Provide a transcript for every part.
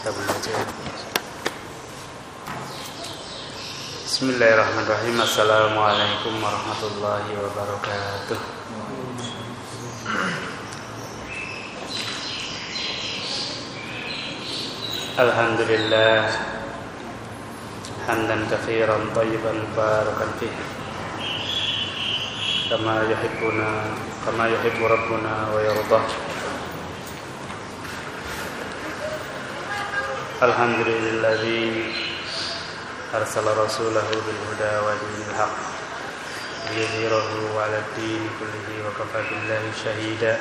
بسم الله الرحمن الرحيم. السلام عليكم ورحمة الله وبركاته. الحمد لله. حمدا كثيرا طيبا مباركا فيه. كما يحبنا كما يحب ربنا ويرضاه. Wa dinil haq liyudhhirahu 'ala ad-din kullihi wa kafa billahi shahida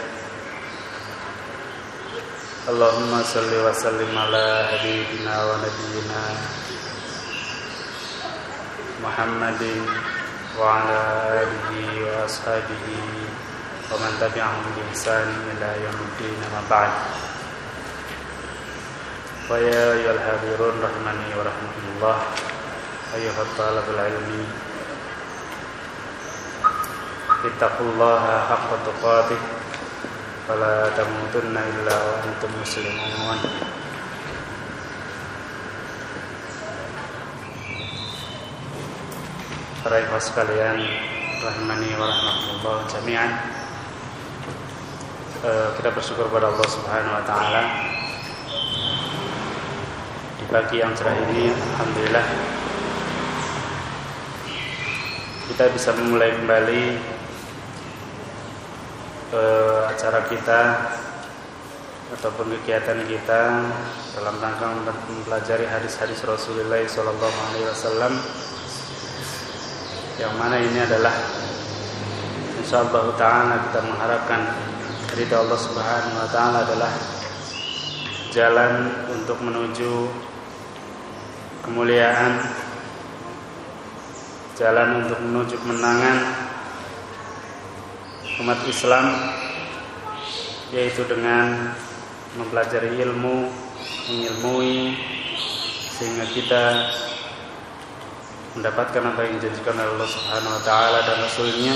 Allahumma salli wa sallim ala habibina wa nabiyyina Muhammadin wa ala alihi wa ashabihi wa man tabi'ahum bi ihsan ila ya ayyuhal hadirun rahimani wa rahmatullah. Ayyuhat talabul ilmi. Ittaqullaha haqqa tuqatih. Fala tamutunna illa wa antum muslimun. Para ikhwas sekalian Rahimani wa rahmatullah jami'an. Kita bersyukur pada Allah subhanahu wa ta'ala pagi yang cerah ini Alhamdulillah. Kita bisa memulai kembali uh, Acara kita Ataupun kegiatan kita Dalam rangka mempelajari hadis-hadis Rasulullah SAW yang mana ini adalah insyaallah taala kita mengharapkan ridha Allah Subhanahu wa taala adalah jalan untuk menuju kemuliaan jalan untuk menuju kemenangan umat Islam yaitu dengan mempelajari ilmu mengilmui sehingga kita mendapatkan apa yang dijanjikan oleh Allah Subhanahu wa taala dan rasulnya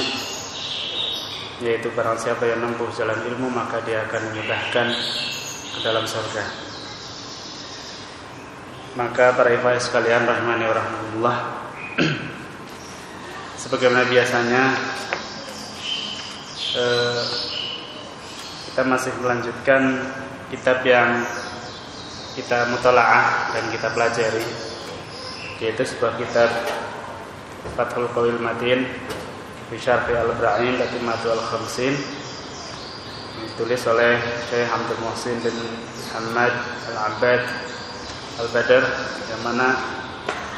yaitu barang siapa yang menempuh jalan ilmu maka dia akan memudahkan ke dalam surga. Maka para ikhwan sekalian rahimani wa rahmatullah. Sebagaimana biasanya eh, kita masih melanjutkan kitab yang kita mutalaah dan kita pelajari yaitu sebuah kitab Fathul Qawil Matin fi Syarfi Al-Ibrahim Tatimatu Al-Khamsin ditulis oleh Syekh Hamdul Muhsin bin Muhammad Al-Abbad Al-Badr yang mana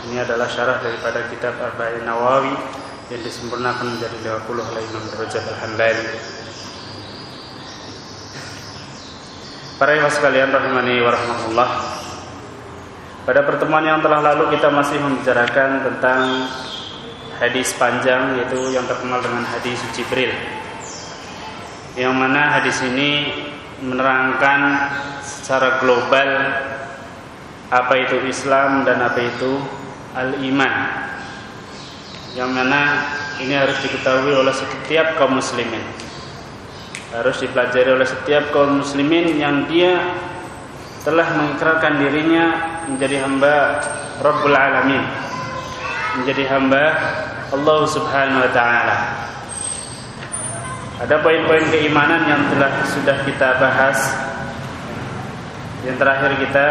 ini adalah syarah daripada kitab Arba'in Nawawi yang disempurnakan menjadi 50 oleh Imam Rajab Al-Hambali Para ikhwan sekalian rahimani wa rahmatullah pada pertemuan yang telah lalu kita masih membicarakan tentang hadis panjang yaitu yang terkenal dengan hadis Jibril. Yang mana hadis ini menerangkan secara global apa itu Islam dan apa itu al-iman. Yang mana ini harus diketahui oleh setiap kaum muslimin. Harus dipelajari oleh setiap kaum muslimin yang dia telah mengikrarkan dirinya menjadi hamba Rabbul Alamin menjadi hamba Allah Subhanahu wa taala. Ada poin-poin keimanan yang telah sudah kita bahas. Yang terakhir kita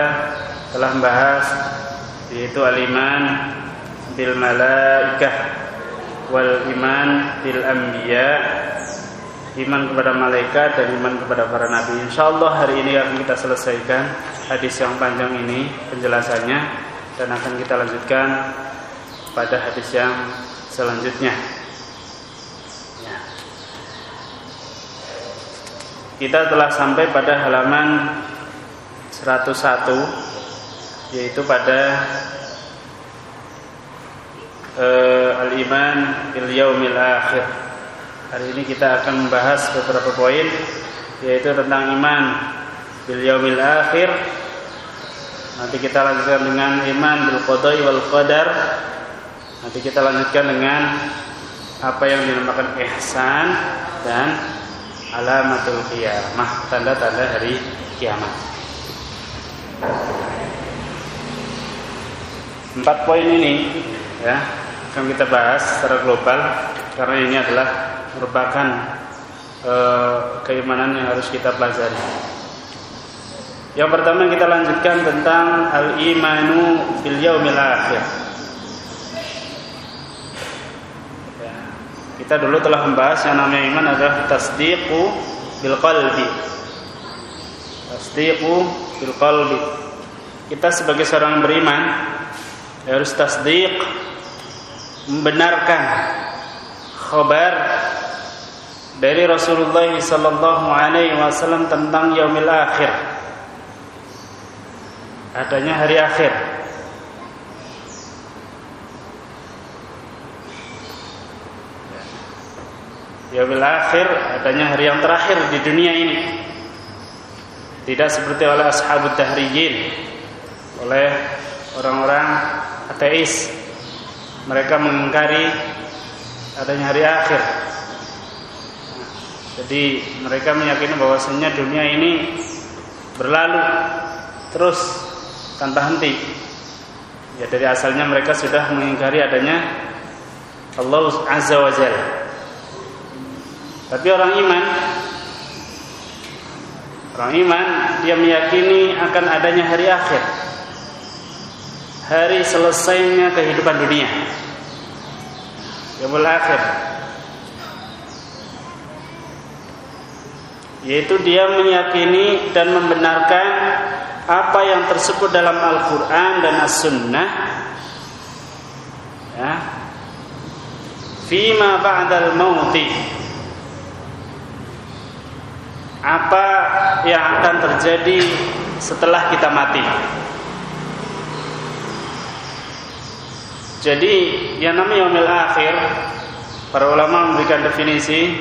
telah membahas yaitu al-iman bil malaikah wal iman bil anbiya iman kepada malaikat dan iman kepada para nabi. Insyaallah hari ini akan kita selesaikan hadis yang panjang ini penjelasannya dan akan kita lanjutkan pada hadis yang selanjutnya. Ya. Kita telah sampai pada halaman 101 yaitu pada uh, al-iman bil yaumil akhir. Hari ini kita akan membahas beberapa poin yaitu tentang iman bil yaumil akhir. Nanti kita lanjutkan dengan iman bil qada'i wal qadar. Nanti kita lanjutkan dengan apa yang dinamakan ihsan dan alamatul qiyamah, tanda-tanda hari kiamat. Empat poin ini ya akan kita bahas secara global karena ini adalah merupakan e, keimanan yang harus kita pelajari. Yang pertama kita lanjutkan tentang al-imanu bil yaumil akhir. Ya, kita dulu telah membahas yang namanya iman adalah tasdiqu bil qalbi. Tasdiqu bil qalbi. Kita sebagai seorang beriman harus tasdiq membenarkan khabar dari Rasulullah sallallahu alaihi wasallam tentang yaumil akhir. Adanya hari akhir. Yaumil akhir adanya hari yang terakhir di dunia ini. Tidak seperti oleh ashabut tahriyin oleh orang-orang ateis. Mereka mengingkari adanya hari akhir. Jadi mereka meyakini bahwasanya dunia ini berlalu terus tanpa henti. Ya dari asalnya mereka sudah mengingkari adanya Allah Azza wa Jalla. Tapi orang iman orang iman dia meyakini akan adanya hari akhir hari selesainya kehidupan dunia. Yaumul akhir. Yaitu dia meyakini dan membenarkan apa yang tersebut dalam Al-Qur'an dan As-Sunnah ya. Fima ba'dal mauti apa yang akan terjadi setelah kita mati. Jadi yang namanya yaumil akhir para ulama memberikan definisi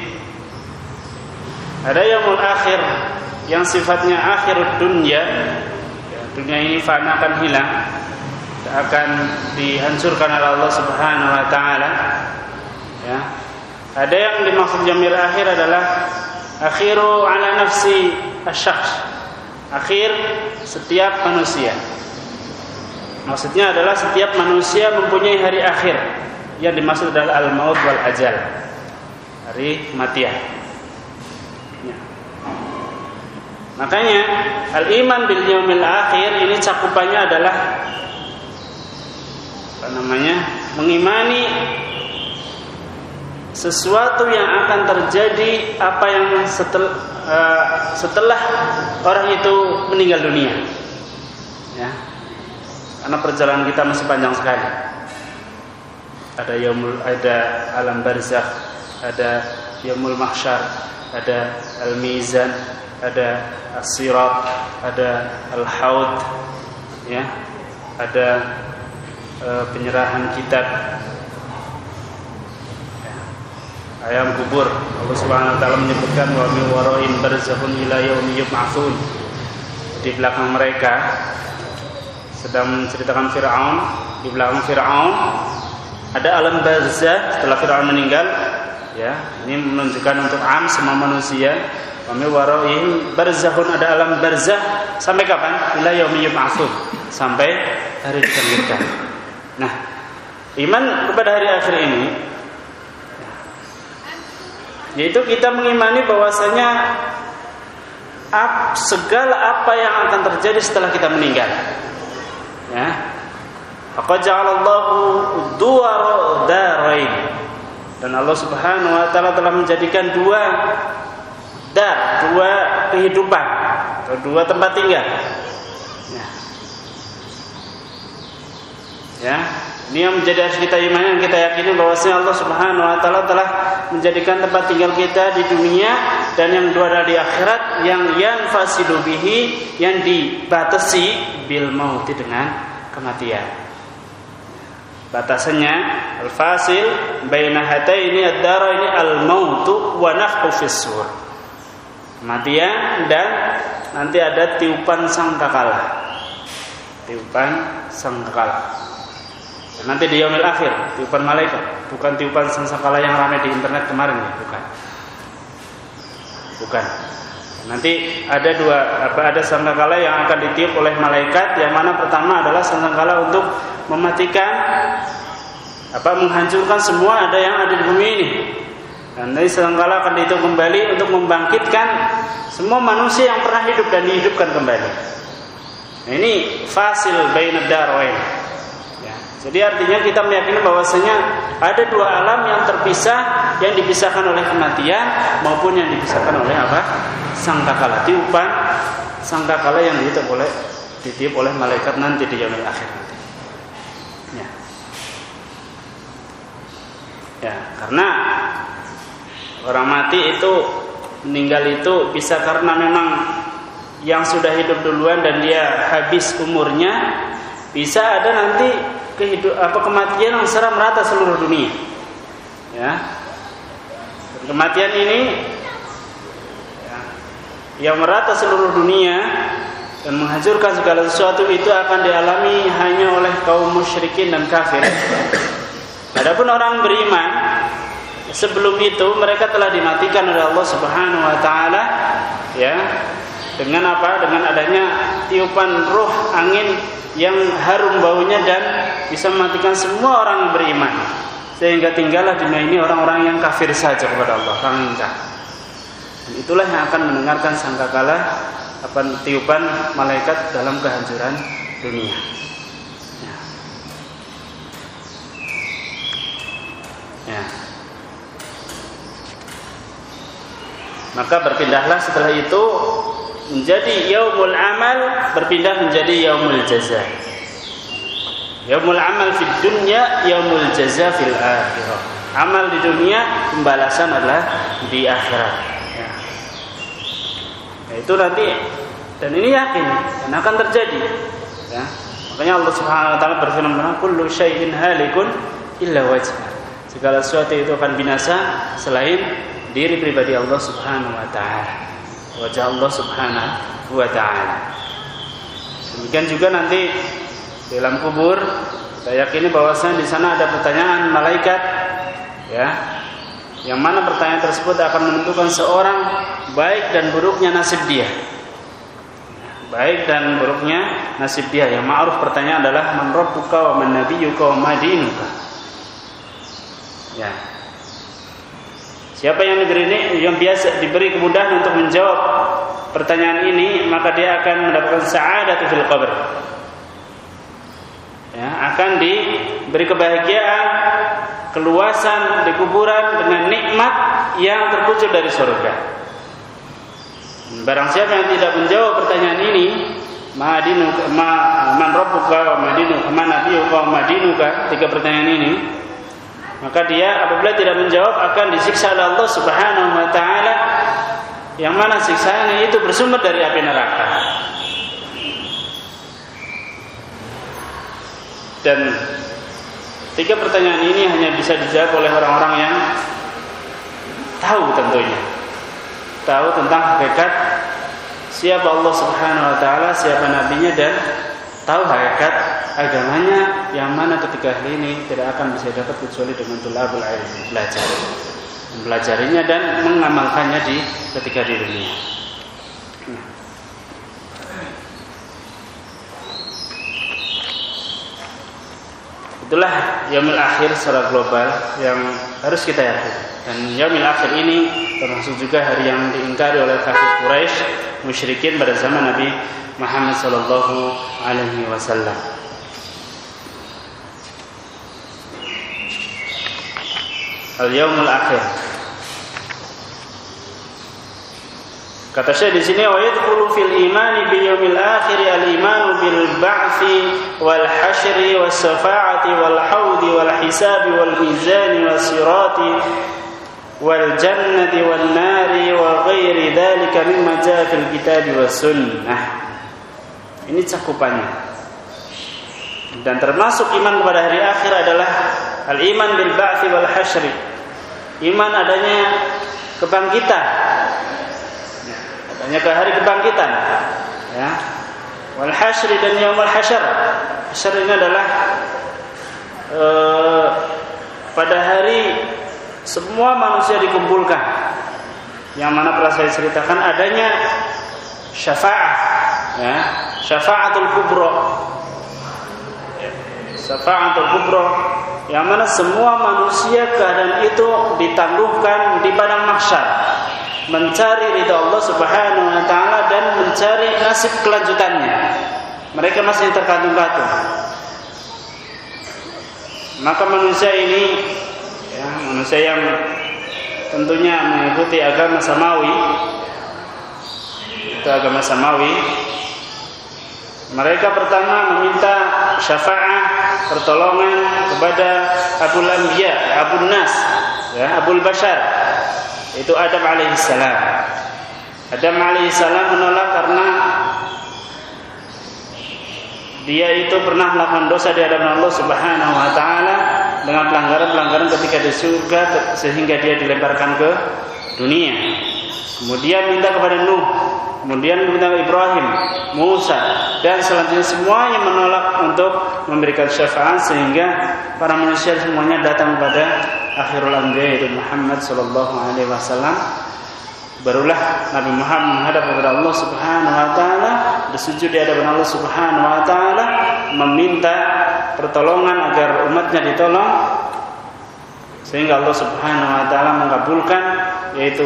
ada yaumul akhir yang sifatnya akhir dunia ya, dunia ini fana akan hilang akan dihancurkan oleh Allah Subhanahu wa taala. Ya. Ada yang dimaksud jamir akhir adalah akhiru ala nafsi asyakhs akhir setiap manusia Maksudnya adalah setiap manusia mempunyai hari akhir yang dimaksud adalah al-maut wal ajal. Hari kematian. Ya. Makanya al-iman bil yaumil akhir ini cakupannya adalah apa namanya? mengimani sesuatu yang akan terjadi apa yang setel, uh, setelah orang itu meninggal dunia. Ya, karena perjalanan kita masih panjang sekali. Ada yaumul ada alam barzakh, ada yaumul mahsyar, ada al-mizan, ada as-sirat, ada al-haud ya. Ada e, penyerahan kitab ya. ayam kubur Allah Subhanahu wa taala menyebutkan wa min warain barzakhun ila yaumi yub'atsun di belakang mereka sedang menceritakan Fir'aun di belakang Fir'aun. Ada alam barzah setelah Fir'aun meninggal. Ya ini menunjukkan untuk am semua manusia. Kami waroin barzahun. Ada alam barzah. Sampai kapan? Ila yaumi yub'atsun. Sampai hari dibangkitkan nah iman kepada hari akhir ini yaitu kita mengimani bahwasanya segala apa yang akan terjadi setelah kita meninggal ya Maka ja'alallahu dua darain dan Allah Subhanahu wa taala telah menjadikan dua dar, dua kehidupan atau dua tempat tinggal. Ya. ya. Ini yang menjadi harus kita imani dan kita yakini bahwasanya Allah Subhanahu wa taala telah menjadikan tempat tinggal kita di dunia dan yang dua adalah di akhirat yang yang fasidu bihi yang dibatasi bil mauti dengan kematian. Batasannya al-fasil baina hataini ad-dara ini al-mautu wa nafhu fis sur. Kematian dan nanti ada tiupan sangkakala. Tiupan sangkakala. Nanti di yaumil akhir, tiupan malaikat, bukan tiupan sangkakala yang ramai di internet kemarin ya, bukan. Bukan. Nanti ada dua apa ada sangkakala yang akan ditiup oleh malaikat yang mana pertama adalah sangkakala untuk mematikan apa menghancurkan semua ada yang ada di bumi ini. Dan nanti sangkakala akan ditiup kembali untuk membangkitkan semua manusia yang pernah hidup dan dihidupkan kembali. Nah, ini fasil bainad darwain. Jadi artinya kita meyakini bahwasanya ada dua alam yang terpisah yang dipisahkan oleh kematian maupun yang dipisahkan oleh apa? Sangkakala tiupan sangkakala yang ditiup oleh ditiup oleh malaikat nanti di yaumil akhir. Ya. Ya, karena orang mati itu meninggal itu bisa karena memang yang sudah hidup duluan dan dia habis umurnya bisa ada nanti kehidup apa kematian yang secara merata seluruh dunia. Ya. Kematian ini ya, yang merata seluruh dunia dan menghancurkan segala sesuatu itu akan dialami hanya oleh kaum musyrikin dan kafir. Adapun orang beriman sebelum itu mereka telah dimatikan oleh Allah Subhanahu wa taala ya dengan apa? Dengan adanya tiupan roh angin yang harum baunya dan bisa mematikan semua orang beriman. Sehingga tinggallah dunia ini orang-orang yang kafir saja kepada Allah. Dan itulah yang akan mendengarkan sangkakala apa tiupan malaikat dalam kehancuran dunia. Ya. ya. Maka berpindahlah setelah itu menjadi yaumul amal berpindah menjadi yaumul jaza. Yaumul amal di dunia, yaumul jaza fil akhirah. Amal di dunia, pembalasan adalah di akhirat. Ya. Nah, itu nanti dan ini yakin dan akan terjadi. Ya. Makanya Allah Subhanahu wa taala berfirman, "Kullu syai'in halikun illa wajhah." Segala sesuatu itu akan binasa selain diri pribadi Allah Subhanahu wa taala wajah Allah Subhanahu wa taala. Demikian juga nanti dalam kubur saya yakini bahwasanya di sana ada pertanyaan malaikat ya yang mana pertanyaan tersebut akan menentukan seorang baik dan buruknya nasib dia. Baik dan buruknya nasib dia. Yang ma'ruf pertanyaan adalah man rabbuka wa man wa madinuka ya Siapa yang diberi yang biasa diberi kemudahan untuk menjawab pertanyaan ini, maka dia akan mendapatkan sa'adat fil qabr. Ya, akan diberi kebahagiaan, keluasan di kuburan dengan nikmat yang terkucur dari surga. Barang siapa yang tidak menjawab pertanyaan ini, Madinu ma man rabbuka wa madinu ma nabiyuka wa madinuka tiga pertanyaan ini maka dia apabila tidak menjawab akan disiksa oleh Allah Subhanahu wa taala yang mana siksaannya itu bersumber dari api neraka. Dan tiga pertanyaan ini hanya bisa dijawab oleh orang-orang yang tahu tentunya. Tahu tentang hakikat siapa Allah Subhanahu wa taala, siapa nabinya dan tahu hakikat agamanya yang mana ketika hari ini tidak akan bisa dapat kecuali dengan tulabul ilm belajar mempelajarinya dan mengamalkannya di ketika di dunia. Itulah yaumil akhir secara global yang harus kita yakini. Dan yaumil akhir ini termasuk juga hari yang diingkari oleh kafir Quraisy musyrikin pada zaman Nabi Muhammad sallallahu alaihi wasallam. Al-yaumul akhir. Kata saya di sini wa yadkhulu fil imani bi yaumil akhir al-iman bil ba'thi wal hasyri was safa'ati wal haudi wal hisabi wal mizani was sirati wal jannati wan nari wa ghairi dzalika mimma jaa fil kitabi was sunnah. Ini cakupannya. Dan termasuk iman kepada hari akhir adalah al-iman bil ba'thi wal hasyri. Iman adanya kebangkitan. Ya, adanya ke hari kebangkitan. Ya. Wal dan yaumul hasyr. Hasyr ini adalah uh, pada hari semua manusia dikumpulkan yang mana pernah saya ceritakan adanya syafaat ya syafaatul kubro syafaatul kubro yang mana semua manusia keadaan itu ditangguhkan di padang mahsyar mencari ridha Allah Subhanahu wa taala dan mencari nasib kelanjutannya mereka masih terkatung-katung maka manusia ini ya, manusia yang tentunya mengikuti agama samawi itu agama samawi mereka pertama meminta syafaat pertolongan kepada Abu Anbiya, Abu Nas, ya, Abu Bashar. Itu Adam alaihissalam. Adam alaihissalam menolak karena dia itu pernah melakukan dosa di hadapan Allah Subhanahu wa taala dengan pelanggaran-pelanggaran ketika di surga sehingga dia dilemparkan ke dunia. Kemudian minta kepada Nuh, kemudian minta Ibrahim, Musa dan selanjutnya semuanya menolak untuk memberikan syafaat sehingga para manusia semuanya datang pada akhirul anbiya yaitu Muhammad sallallahu alaihi wasallam. Barulah Nabi Muhammad menghadap kepada Allah Subhanahu wa taala bersujud di hadapan Allah Subhanahu wa taala meminta pertolongan agar umatnya ditolong sehingga Allah Subhanahu wa taala mengabulkan yaitu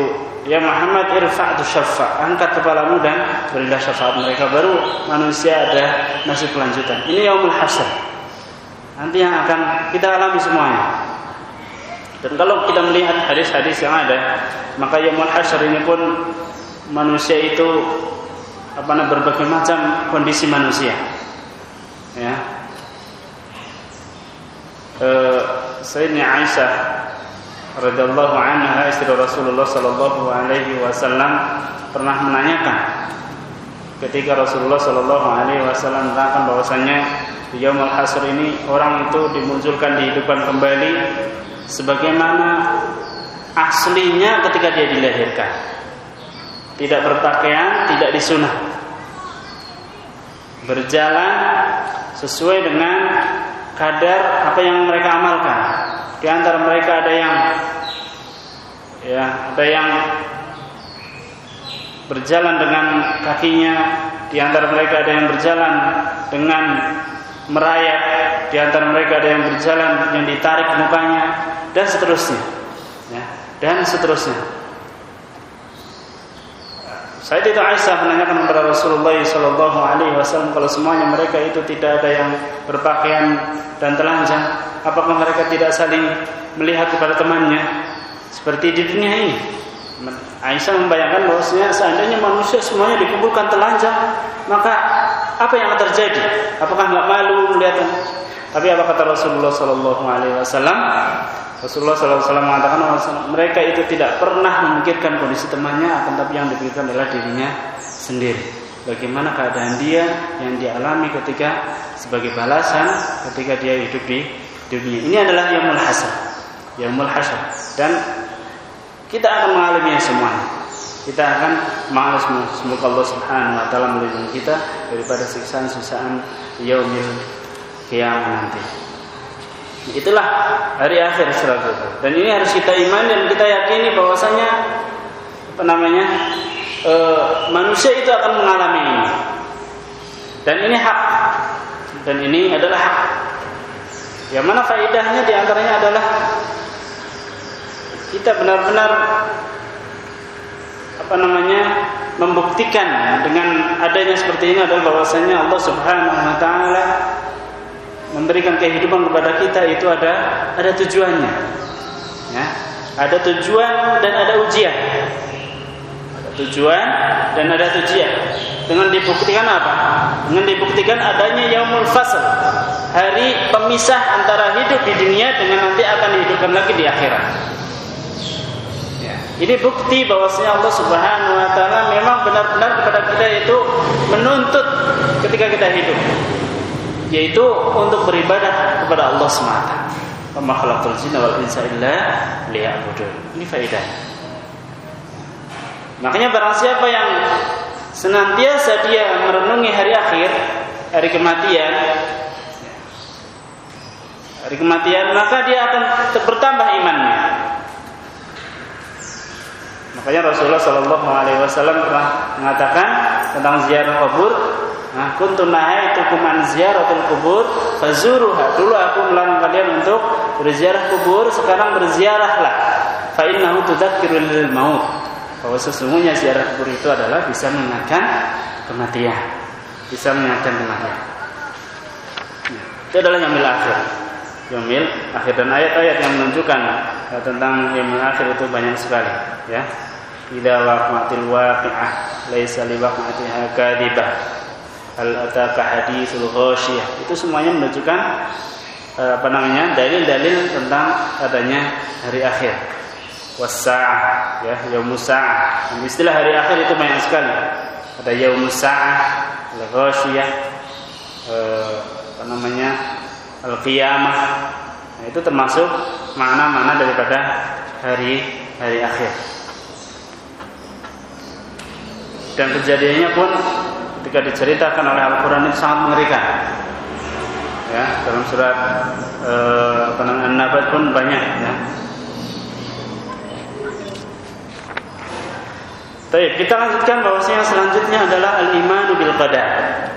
ya Muhammad irfa'tu syafa angkat kepalamu dan berilah syafaat mereka. Baru manusia ada nasib kelanjutan. Ini yaumul hasyr nanti yang akan kita alami semuanya. Dan kalau kita melihat hadis-hadis yang ada, maka yaumul hasyr ini pun manusia itu apa namanya berbagai macam kondisi manusia. Ya. Eh, Sayyidina Aisyah radhiyallahu anha istri Rasulullah sallallahu alaihi wasallam pernah menanyakan ketika Rasulullah sallallahu alaihi wasallam mengatakan bahwasanya di yaumul hasyr ini orang itu dimunculkan dihidupkan kembali sebagaimana aslinya ketika dia dilahirkan. Tidak berpakaian, tidak disunah. Berjalan sesuai dengan kadar apa yang mereka amalkan. Di antara mereka ada yang ya, ada yang berjalan dengan kakinya, di antara mereka ada yang berjalan dengan merayap, di antara mereka ada yang berjalan yang ditarik mukanya dan seterusnya. Ya, dan seterusnya. Saya tidak Aisyah menanyakan kepada Rasulullah Shallallahu Alaihi Wasallam kalau semuanya mereka itu tidak ada yang berpakaian dan telanjang, apakah mereka tidak saling melihat kepada temannya seperti di dunia ini? Aisyah membayangkan bahwasanya seandainya manusia semuanya dikumpulkan telanjang, maka apa yang akan terjadi? Apakah nggak malu melihat? Tapi apa kata Rasulullah Shallallahu Alaihi Wasallam? Rasulullah Shallallahu Alaihi Wasallam mengatakan mereka itu tidak pernah memikirkan kondisi temannya, akan tapi yang dipikirkan adalah dirinya sendiri. Bagaimana keadaan dia yang dialami ketika sebagai balasan ketika dia hidup di dunia. Ini adalah yang hasyr. yang hasyr. Dan kita akan mengalaminya semuanya kita akan malas semoga Allah Subhanahu wa taala melindungi kita daripada siksaan-siksaan yaumil kiamat nanti. Itulah hari akhir saudara. Dan ini harus kita iman dan kita yakini bahwasanya apa namanya? E, manusia itu akan mengalami ini. Dan ini hak. Dan ini adalah hak. Yang mana faedahnya di antaranya adalah kita benar-benar apa namanya membuktikan dengan adanya seperti ini adalah bahwasanya Allah Subhanahu wa taala memberikan kehidupan kepada kita itu ada ada tujuannya. Ya. Ada tujuan dan ada ujian. Ada tujuan dan ada ujian. Dengan dibuktikan apa? Dengan dibuktikan adanya yaumul fasl. Hari pemisah antara hidup di dunia dengan nanti akan dihidupkan lagi di akhirat. Ini bukti bahwasanya Allah Subhanahu wa taala memang benar-benar kepada kita itu menuntut ketika kita hidup yaitu untuk beribadah kepada Allah semata. Wa khalaqul jinna wal insa illa liya'budun. Ini faedah. Makanya barang siapa yang senantiasa dia merenungi hari akhir, hari kematian, hari kematian, maka dia akan bertambah imannya. Makanya Rasulullah Shallallahu Alaihi Wasallam pernah mengatakan tentang ziarah kubur. Nah, kuntu nahaitukum an ziyaratul kubur fazuruha. Dulu aku melarang kalian untuk berziarah kubur, sekarang berziarahlah. Fa innahu tudzakirul maut. Bahwa sesungguhnya ziarah kubur itu adalah bisa mengingatkan kematian. Bisa mengingatkan kematian. Nah, itu adalah yang akhir. Yomil akhir dan ayat-ayat yang menunjukkan tentang yomil akhir itu banyak sekali ya. Idza waqa'atil waqi'ah laisa liwaqa'atiha kadibah. Hal ataka haditsul ghasyiyah itu semuanya menunjukkan eh, apa namanya dalil-dalil tentang adanya hari akhir. Wasaah ya yaumus saah istilah hari akhir itu banyak sekali. Ada yaumus saah al-ghasyiyah eh, apa namanya al-qiyamah. Nah, itu termasuk makna-makna daripada hari hari akhir. Dan kejadiannya pun ketika diceritakan oleh Al-Qur'an itu sangat mengerikan. Ya, dalam surat eh, An-Nabat pun banyak ya. Baik, kita lanjutkan bahwasanya selanjutnya adalah al-imanu bil qadar.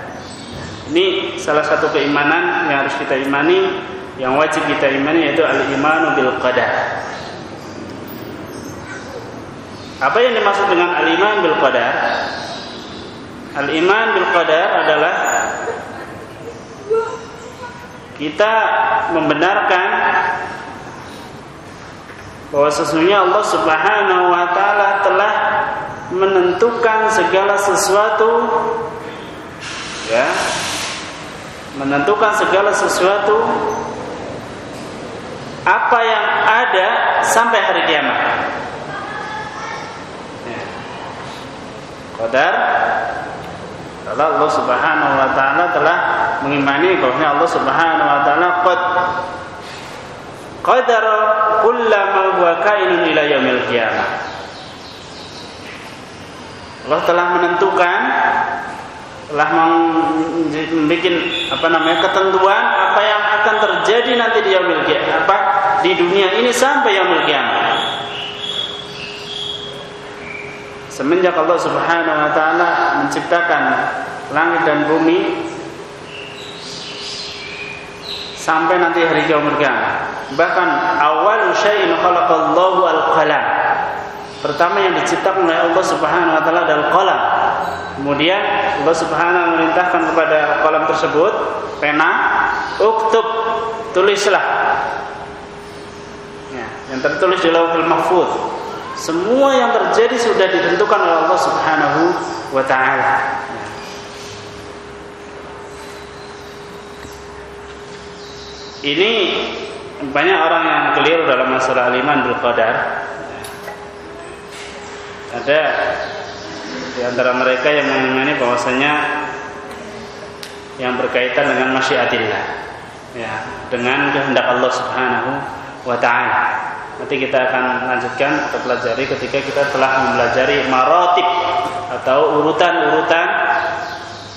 Ini salah satu keimanan yang harus kita imani, yang wajib kita imani yaitu al-imanu bil qadar. Apa yang dimaksud dengan al-iman bil qadar? Al-iman bil qadar adalah kita membenarkan bahwa sesungguhnya Allah Subhanahu wa taala telah menentukan segala sesuatu ya menentukan segala sesuatu apa yang ada sampai hari kiamat. Qadar Allah, Allah Subhanahu wa taala telah mengimani bahwa Allah Subhanahu wa taala qad qadar kullama huwa kainun ila yaumil qiyamah. Allah telah menentukan telah membuat apa namanya ketentuan apa yang terjadi nanti di yaumil apa di dunia ini sampai yaumil kiamat. Semenjak Allah Subhanahu wa taala menciptakan langit dan bumi sampai nanti hari yaumil kiamat. Bahkan awal syai'in khalaqallahu al-qalam. Pertama yang diciptakan oleh Allah Subhanahu wa taala adalah qalam Kemudian Allah Subhanahu memerintahkan kepada kolam tersebut pena, uktub, tulislah. Ya, yang tertulis di Lauhul Mahfuz. Semua yang terjadi sudah ditentukan oleh Allah Subhanahu wa taala. Ya. Ini banyak orang yang keliru dalam masalah iman bil qadar. Ada di antara mereka yang mengimani bahwasanya yang berkaitan dengan masyiatillah ya dengan kehendak Allah Subhanahu wa taala. Nanti kita akan lanjutkan atau pelajari ketika kita telah mempelajari marotip atau urutan-urutan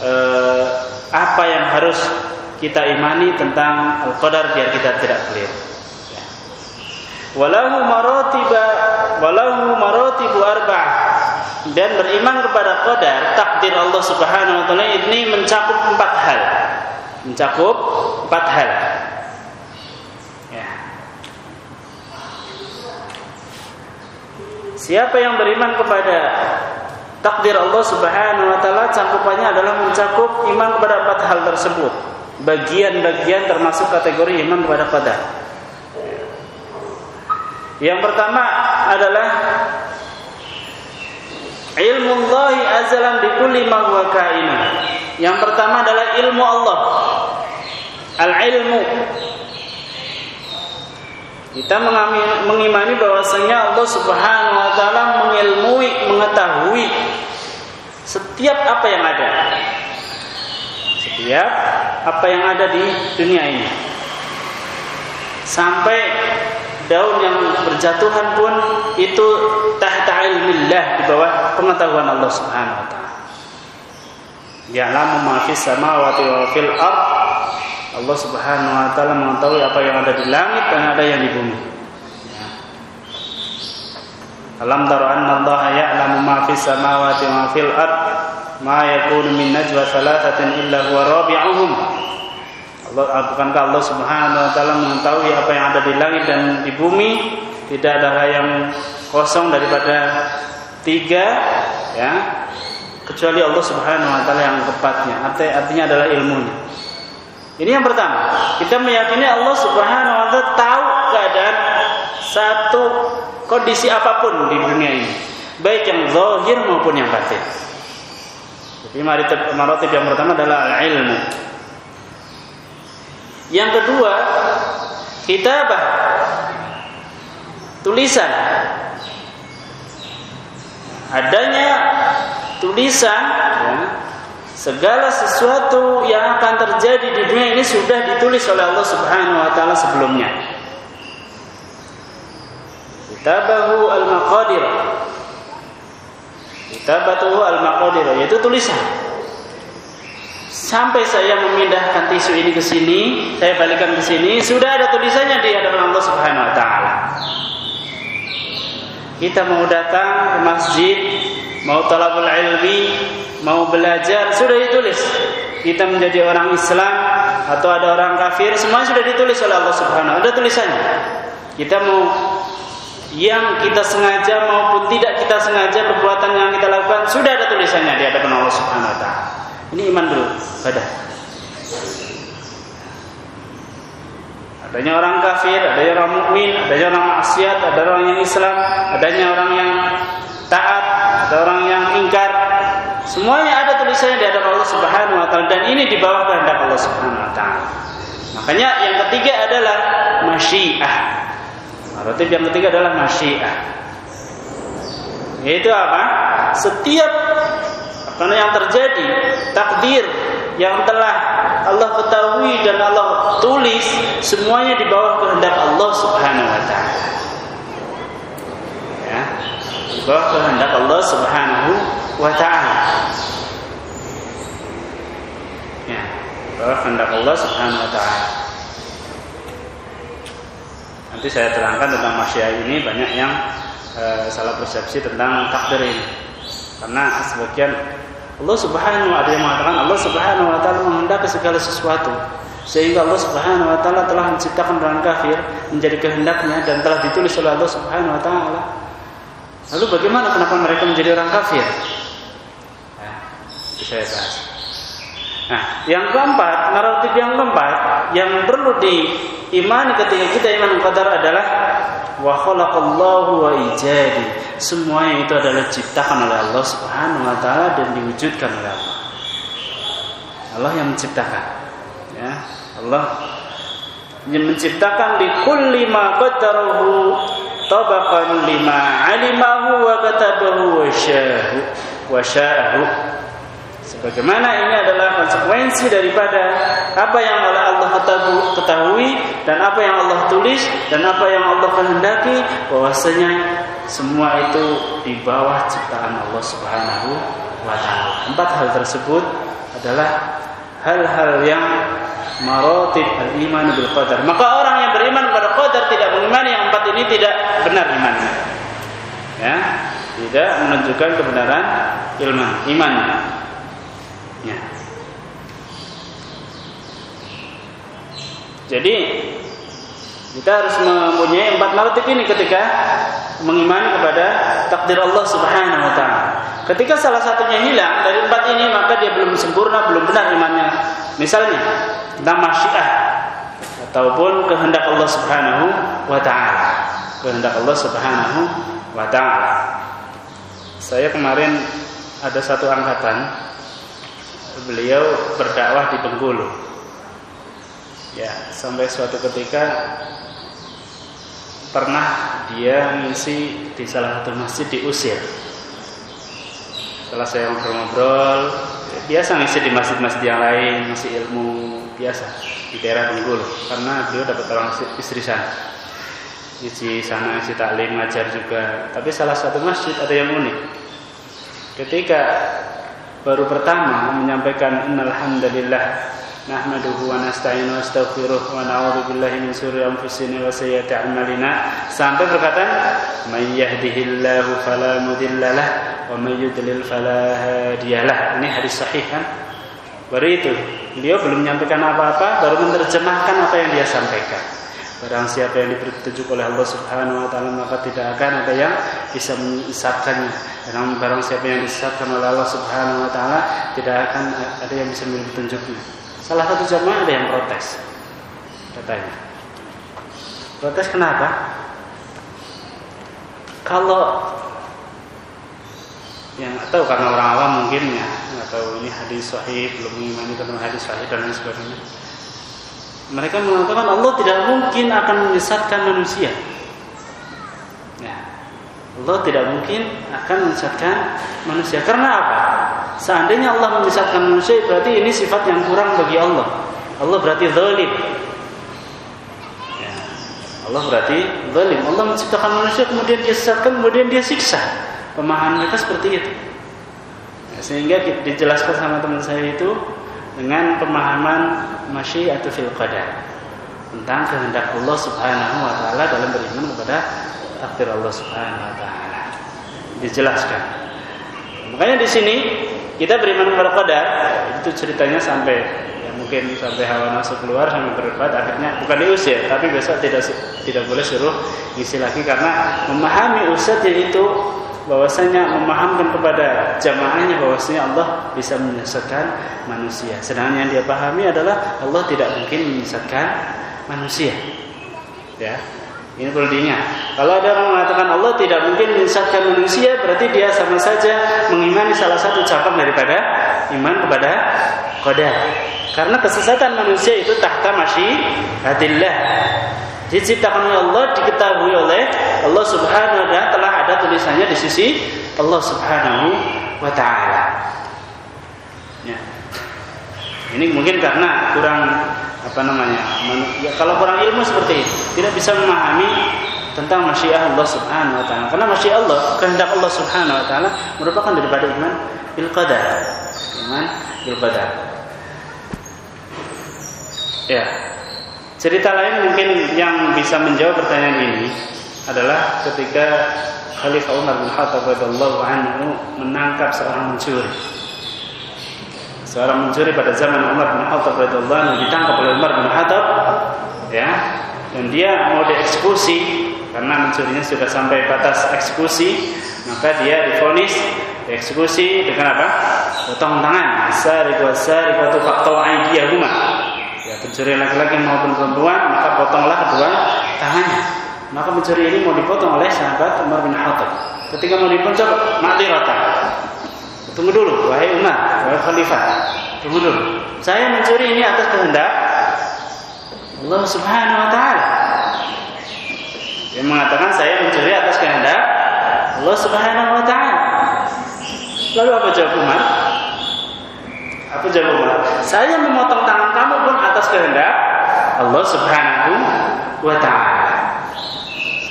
eh, apa yang harus kita imani tentang al-qadar biar kita tidak keliru. Ya. Walahu marotiba walahu marotibu arba'ah dan beriman kepada qadar takdir Allah Subhanahu wa taala ini mencakup empat hal. Mencakup empat hal. Ya. Siapa yang beriman kepada takdir Allah Subhanahu wa taala cakupannya adalah mencakup iman kepada empat hal tersebut. Bagian-bagian termasuk kategori iman kepada qadar. Yang pertama adalah Ilmu Allah azalam di kulli ma huwa Yang pertama adalah ilmu Allah. Al-ilmu. Kita mengimani bahwasanya Allah Subhanahu wa taala mengilmui, mengetahui setiap apa yang ada. Setiap apa yang ada di dunia ini. Sampai daun yang berjatuhan pun itu tahta ilmillah di bawah pengetahuan Allah Subhanahu wa taala. Ya'lamu ma fis samawati wa fil ard. Allah Subhanahu wa taala mengetahui apa yang ada di langit dan ada yang di bumi. Alam tara anna Allah ya'lamu ma fis samawati wa fil ard ma yakunu min najwa thalathatin illa huwa rabi'uhum Allah bukankah Allah Subhanahu wa taala mengetahui apa yang ada di langit dan di bumi tidak ada yang kosong daripada tiga ya kecuali Allah Subhanahu wa taala yang tepatnya artinya adalah ilmunya ini yang pertama kita meyakini Allah Subhanahu wa taala tahu keadaan satu kondisi apa pun di dunia ini, baik yang zahir maupun yang batin. Jadi maratib yang pertama adalah ilmu. Yang kedua, kitabah. Tulisan. Adanya tulisan segala sesuatu yang akan terjadi di dunia ini sudah ditulis oleh Allah Subhanahu wa taala sebelumnya. Kitabahu al-maqadir. Kitabatuhu al-maqadir yaitu tulisan. Sampai saya memindahkan tisu ini ke sini, saya balikkan ke sini, sudah ada tulisannya di hadapan Allah Subhanahu wa taala. Kita mau datang ke masjid, mau talabul ilmi, mau belajar, sudah ditulis. Kita menjadi orang Islam atau ada orang kafir, semua sudah ditulis oleh Allah Subhanahu. Ada tulisannya. Kita mau yang kita sengaja maupun tidak kita sengaja perbuatan yang kita lakukan sudah ada tulisannya di hadapan Allah Subhanahu wa taala. Ini iman dulu, pada. Adanya orang kafir, adanya orang mukmin, adanya orang maksiat, ada orang yang Islam, adanya orang yang taat, ada orang yang ingkar. Semuanya ada tulisannya di hadapan Allah Subhanahu wa taala dan ini di bawah kehendak Allah Subhanahu wa taala. Makanya yang ketiga adalah masyiah. Rotib yang ketiga adalah masyiah. Yaitu apa? Setiap karena yang terjadi takdir yang telah Allah ketahui dan Allah tulis semuanya di bawah kehendak Allah Subhanahu wa taala. Bawah kehendak Allah Subhanahu wa taala. Ya, bawah kehendak Allah Subhanahu wa taala. Nanti saya terangkan tentang masya ini banyak yang e, salah persepsi tentang takdir ini. Karena sebagian Allah Subhanahu wa taala mengatakan Allah Subhanahu wa taala menghendaki segala sesuatu sehingga Allah Subhanahu wa taala telah menciptakan orang kafir menjadi kehendaknya dan telah ditulis oleh Allah Subhanahu wa taala. Lalu bagaimana kenapa mereka menjadi orang kafir? Nah, itu saya bahas. Nah, yang keempat, naratif yang keempat yang perlu diimani ketika kita iman qadar adalah wa khalaqallahu wa ijadi. Semuanya itu adalah ciptakan oleh Allah Subhanahu wa taala dan diwujudkan oleh Allah. Allah yang menciptakan. Ya, Allah yang menciptakan di kulli ma qadarahu tabaqan lima alimahu wa katabahu wa sya'ahu wa sya'ahu Bagaimana ini adalah konsekuensi daripada apa yang oleh Allah ketahui dan apa yang Allah tulis dan apa yang Allah kehendaki bahwasanya semua itu di bawah ciptaan Allah Subhanahu wa taala. Empat hal tersebut adalah hal-hal yang marotib al-iman bil qadar. Maka orang qadar tidak mengimani yang empat ini tidak benar imannya. Ya, tidak menunjukkan kebenaran ilmu imannya. Ya. Jadi kita harus mempunyai empat martabat ini ketika mengimani kepada takdir Allah Subhanahu wa taala. Ketika salah satunya hilang dari empat ini maka dia belum sempurna, belum benar imannya. Misalnya tentang masyiah ataupun kehendak Allah Subhanahu wa taala. Kehendak Allah Subhanahu wa taala. Saya kemarin ada satu angkatan beliau berdakwah di Bengkulu. Ya, sampai suatu ketika pernah dia ngisi di salah satu masjid diusir. Setelah saya ngobrol-ngobrol, biasa ngisi di masjid-masjid yang lain, masih ilmu biasa di daerah Bengkulu karena beliau dapat orang istri sana di sana si taklim ngajar juga. Tapi salah satu masjid ada yang unik. Ketika baru pertama menyampaikan innal nahmaduhu wa nasta'inu wa nastaghfiruh wa na'udzu billahi min syururi anfusina wa sayyiati a'malina sampai berkata may yahdihillahu fala mudhillalah wa may yudlil fala hadiyalah ini hadis sahih kan? Baru itu beliau belum menyampaikan apa-apa baru menerjemahkan apa yang dia sampaikan Barang siapa yang diberi petunjuk oleh Allah Subhanahu wa taala maka tidak akan ada yang bisa menyesatkannya. Dan barang siapa yang disesatkan oleh Allah Subhanahu wa taala tidak akan ada yang bisa memberi petunjuknya. Salah satu jamaah ada yang protes. Katanya. Protes kenapa? Kalau yang atau karena orang awam mungkin ya atau ini hadis sahih belum mengimani tentang hadis sahih dan lain sebagainya mereka mengatakan Allah tidak mungkin akan menyesatkan manusia. Ya. Allah tidak mungkin akan menyesatkan manusia. Karena apa? Seandainya Allah menyesatkan manusia berarti ini sifat yang kurang bagi Allah. Allah berarti zalim. Ya. Allah berarti zalim. Allah menciptakan manusia kemudian dia sesatkan kemudian dia siksa. Pemahaman mereka seperti itu. Sehingga dijelaskan sama teman saya itu dengan pemahaman masyiatu fil qadar tentang kehendak Allah Subhanahu wa taala dalam beriman kepada takdir Allah Subhanahu wa taala. Dijelaskan. Makanya di sini kita beriman kepada qadar itu ceritanya sampai ya mungkin sampai hawa nafsu keluar sampai berdebat akhirnya bukan diusir tapi besok tidak tidak boleh suruh ngisi lagi karena memahami ustadz itu bahwasanya memahamkan kepada jamaahnya bahwasanya Allah bisa menyesatkan manusia. Sedangkan yang dia pahami adalah Allah tidak mungkin menyesatkan manusia. Ya. Ini perlu diingat. Kalau ada orang mengatakan Allah tidak mungkin menyesatkan manusia, berarti dia sama saja mengimani salah satu cabang daripada iman kepada qadar. Karena kesesatan manusia itu tahta masyiatillah diciptakan oleh Allah diketahui oleh Allah Subhanahu wa taala ada tulisannya di sisi Allah Subhanahu wa taala. Ya. Ini mungkin karena kurang apa namanya? Ya, kalau kurang ilmu seperti itu, tidak bisa memahami tentang masyiah Allah Subhanahu wa taala. Karena masyiah Allah, kehendak Allah Subhanahu wa taala merupakan daripada iman bil qadar. Iman bil qadar. Ya, Cerita lain mungkin yang bisa menjawab pertanyaan ini adalah ketika Khalifah Umar bin Khattab radhiyallahu anhu menangkap seorang mencuri. Seorang mencuri pada zaman Umar bin Khattab radhiyallahu anhu ditangkap oleh Umar bin Khattab ya dan dia mau dieksekusi karena mencurinya sudah sampai batas eksekusi maka dia difonis dieksekusi dengan apa? potong tangan. Sariqatu sariqatu faqtu aydiyahuma ya pencuri laki-laki maupun perempuan maka potonglah kedua tangannya maka pencuri ini mau dipotong oleh sahabat Umar bin Khattab. Ketika mau dipotong mati rata tunggu dulu wahai Umar wahai Khalifah. Tunggu dulu. Saya mencuri ini atas kehendak Allah Subhanahu wa taala. Yang mengatakan saya mencuri atas kehendak Allah Subhanahu wa taala. Lalu apa jawab Umar? Apa jawab Umar? Saya memotong tangan kamu pun atas kehendak Allah Subhanahu wa taala.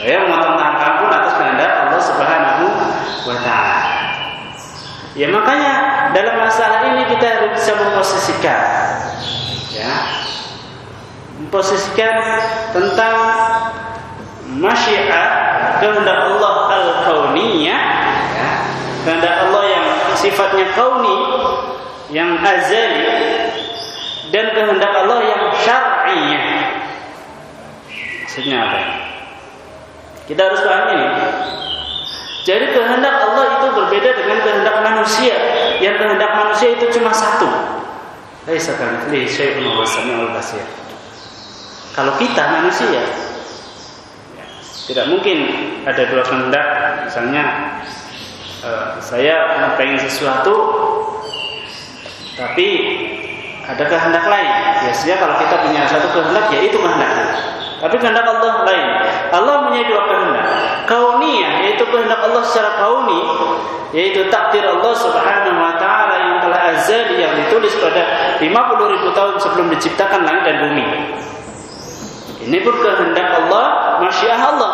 Saya memotong tangan kamu atas kehendak Allah Subhanahu wa taala. Ya makanya dalam masalah ini kita harus bisa memposisikan ya. Memposisikan tentang masyiat kehendak Allah al-kauniyah ya. Kehendak Allah yang sifatnya kauni yang azali dan kehendak Allah yang syar'iyah. Maksudnya apa? Kita harus paham ini. Jadi kehendak Allah itu berbeda dengan kehendak manusia. Yang kehendak manusia itu cuma satu. Basir. Kalau kita manusia tidak mungkin ada dua kehendak misalnya uh, saya pengen sesuatu tapi ada kehendak lain. Biasanya kalau kita punya satu kehendak ya itu kehendaknya. Tapi kehendak Allah lain. Allah punya dua kehendak. Kauniyah yaitu kehendak Allah secara kauni yaitu takdir Allah Subhanahu wa taala yang telah azali yang ditulis pada 50 ribu tahun sebelum diciptakan langit dan bumi. Ini pun kehendak Allah, masyiah Allah.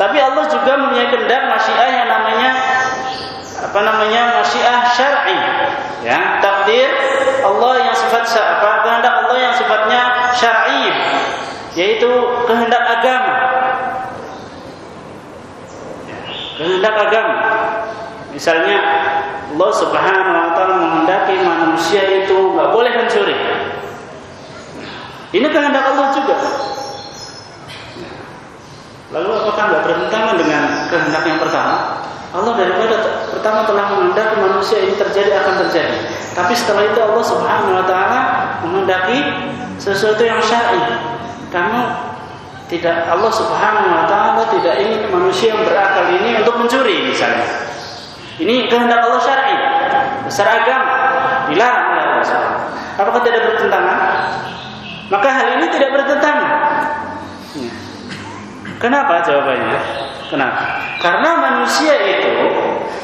Tapi Allah juga mempunyai kehendak masyiah yang namanya apa namanya masyiah syar'i ya takdir sifat apa kehendak Allah yang syar'i yaitu kehendak agama kehendak agama misalnya Allah Subhanahu wa taala menghendaki manusia itu nggak boleh mencuri. Ini kehendak Allah juga. Lalu apakah nggak bertentangan dengan kehendak yang pertama? Allah daripada pertama telah menghendaki manusia ini terjadi akan terjadi. Tapi setelah itu Allah Subhanahu wa taala menghendaki sesuatu yang syar'i. Kamu tidak Allah Subhanahu wa taala tidak ingin manusia yang berakal ini untuk mencuri misalnya. Ini kehendak Allah syar'i. Secara agama dilarang oleh Allah. Apakah tidak bertentangan? Maka hal ini tidak bertentangan. Kenapa jawabannya? Kenapa? Karena manusia itu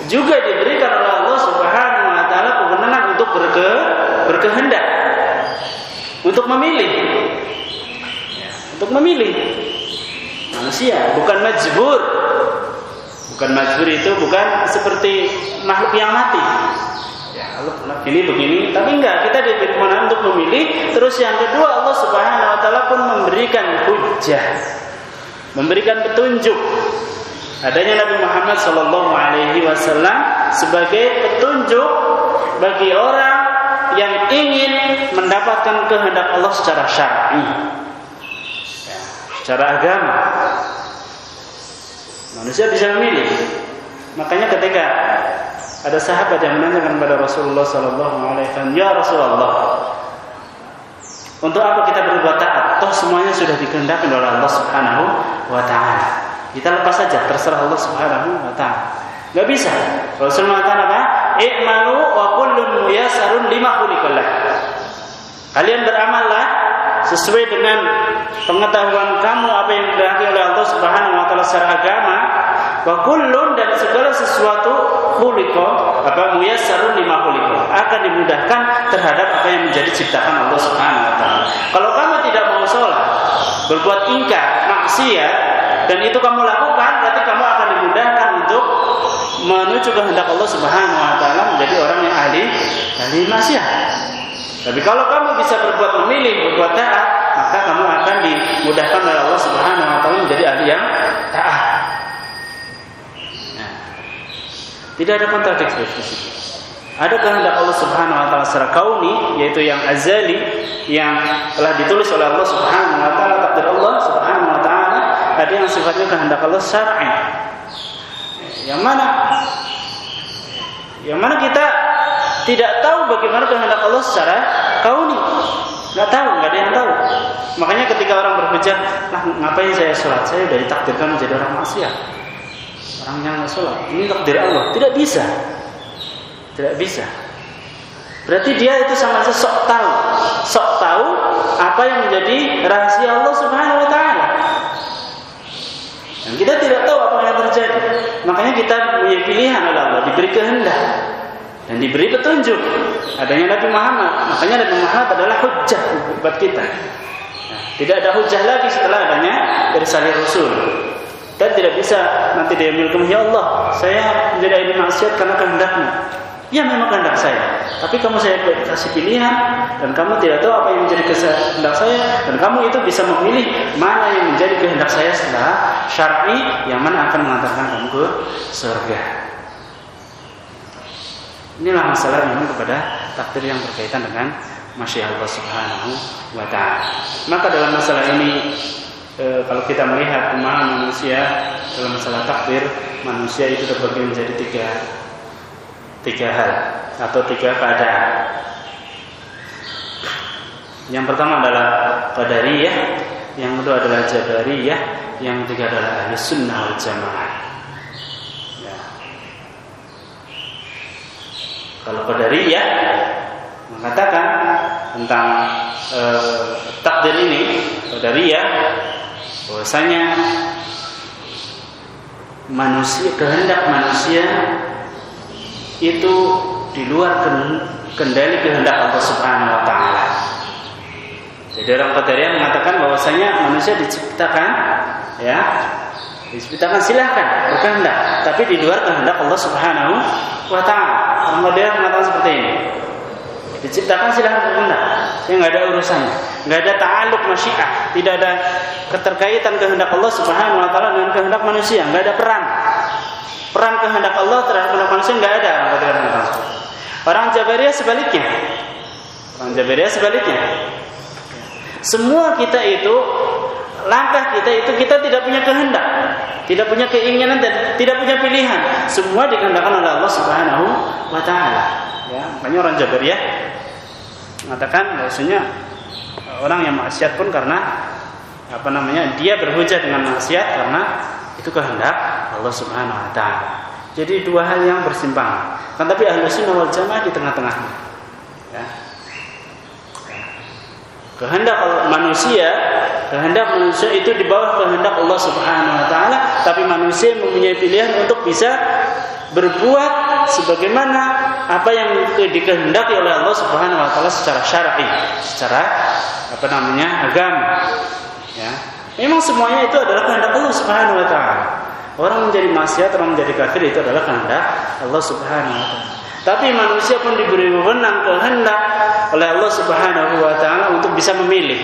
juga diberikan oleh Allah Subhanahu wa taala kewenangan untuk berke, berkehendak. Untuk memilih. Untuk memilih. Manusia bukan majbur. Bukan majbur itu bukan seperti makhluk yang mati. Ya, pilih begini, tapi enggak, kita diberi kewenangan untuk memilih. Terus yang kedua Allah Subhanahu wa taala pun memberikan hujah. Memberikan petunjuk adanya Nabi Muhammad Shallallahu Alaihi Wasallam sebagai petunjuk bagi orang yang ingin mendapatkan kehendak Allah secara syar'i, ya, secara agama. Manusia bisa memilih. Makanya ketika ada sahabat yang menanyakan kepada Rasulullah Shallallahu Alaihi Wasallam, ya Rasulullah, untuk apa kita berbuat taat? Toh semuanya sudah dikehendaki oleh Allah Subhanahu wa taala. Kita lepas saja, terserah Allah Subhanahu wa taala. Enggak bisa. Rasul mengatakan apa? I'malu wa kullun muyassarun lima khuliqallah. Kalian beramallah sesuai dengan pengetahuan kamu apa yang dikehendaki oleh Allah Subhanahu wa taala secara agama wa kullun dan segala sesuatu khuliqa apa muyassarun lima khuliqa akan dimudahkan terhadap apa yang menjadi ciptaan Allah Subhanahu wa taala. Kalau kamu tidak mau sholat, berbuat ingkar, maksiat, dan itu kamu lakukan berarti kamu akan dimudahkan untuk menuju kehendak Allah Subhanahu wa taala menjadi orang yang ahli ahli maksiat. Tapi kalau kamu bisa berbuat memilih, berbuat taat, maka kamu akan dimudahkan oleh Allah Subhanahu wa taala menjadi ahli yang taat. Nah, tidak ada kontradiksi di situ. Ada kehendak Allah Subhanahu wa taala secara kauni yaitu yang azali yang telah ditulis oleh Allah Subhanahu wa taala takdir Allah Subhanahu wa taala ada yang sifatnya kehendak Allah syar'i. Yang mana yang mana kita tidak tahu bagaimana kehendak Allah secara kauni. Nggak tahu, nggak ada yang tahu. Makanya ketika orang berbicara, nah ngapain saya sholat? Saya sudah ditakdirkan menjadi orang maksiat. Orang yang nggak sholat, ini takdir Allah. Tidak bisa, tidak bisa. Berarti dia itu sama saja sok tahu, sok tahu apa yang menjadi rahasia Allah Subhanahu Wa Taala. Dan kita tidak tahu apa yang terjadi. Makanya kita punya pilihan oleh Allah, diberi kehendak dan diberi petunjuk. Adanya Nabi Muhammad. Makanya Nabi Muhammad adalah hujah buat kita. Nah, tidak ada hujah lagi setelah adanya dari salih Rasul. Dan tidak bisa nanti dia bilang, ya Allah, saya menjadi ini maksiat karena kehendakmu. Ya memang kehendak saya. Tapi kamu saya kasih pilihan dan kamu tidak tahu apa yang menjadi kehendak saya dan kamu itu bisa memilih mana yang menjadi kehendak saya setelah syar'i yang mana akan mengantarkan kamu ke surga. Inilah masalah yang kepada takdir yang berkaitan dengan masya Allah Subhanahu wa taala. Maka dalam masalah ini e, kalau kita melihat pemahaman manusia dalam masalah takdir, manusia itu terbagi menjadi tiga tiga hal atau tiga keadaan. Yang pertama adalah qadariyah, yang kedua adalah jabariyah, yang ketiga adalah ahli sunnah wal jamaah. Ya. Kalau qadariyah mengatakan tentang eh, takdir ini, qadariyah bahwasanya manusia kehendak manusia itu di luar kendali kehendak Allah Subhanahu wa taala. Jadi orang Qadariyah mengatakan bahwasanya manusia diciptakan ya diciptakan silahkan berkehendak tapi di luar kehendak Allah Subhanahu wa taala. Orang Qadariyah mengatakan seperti ini. Diciptakan silahkan berkehendak yang nggak ada urusannya, nggak ada ta'aluk masyiah, tidak ada keterkaitan kehendak Allah Subhanahu wa taala dengan kehendak manusia, nggak ada peran. Peran kehendak Allah terhadap manusia nggak ada orang ketiga Orang Jabariyah sebaliknya. Orang Jabariyah sebaliknya. Semua kita itu langkah kita itu kita tidak punya kehendak, tidak punya keinginan dan tidak punya pilihan. Semua dikehendakkan oleh Allah Subhanahu wa taala. Ya, makanya orang Jabariyah mengatakan bahwasanya orang yang maksiat pun karena apa namanya? dia berhujah dengan maksiat karena itu kehendak Allah Subhanahu wa taala. Jadi dua hal yang bersimpang. Kan tapi ahlu sunnah wal jamaah di tengah-tengahnya. Ya. Kehendak manusia, kehendak manusia itu di bawah kehendak Allah Subhanahu wa taala, tapi manusia mempunyai pilihan untuk bisa berbuat sebagaimana apa yang dikehendaki oleh Allah Subhanahu wa taala secara syar'i, secara apa namanya? agama. Memang semuanya itu adalah kehendak Allah Subhanahu wa taala. Orang menjadi maksiat, orang menjadi kafir itu adalah kehendak Allah Subhanahu wa taala. Tapi manusia pun diberi wewenang kehendak oleh Allah Subhanahu wa taala untuk bisa memilih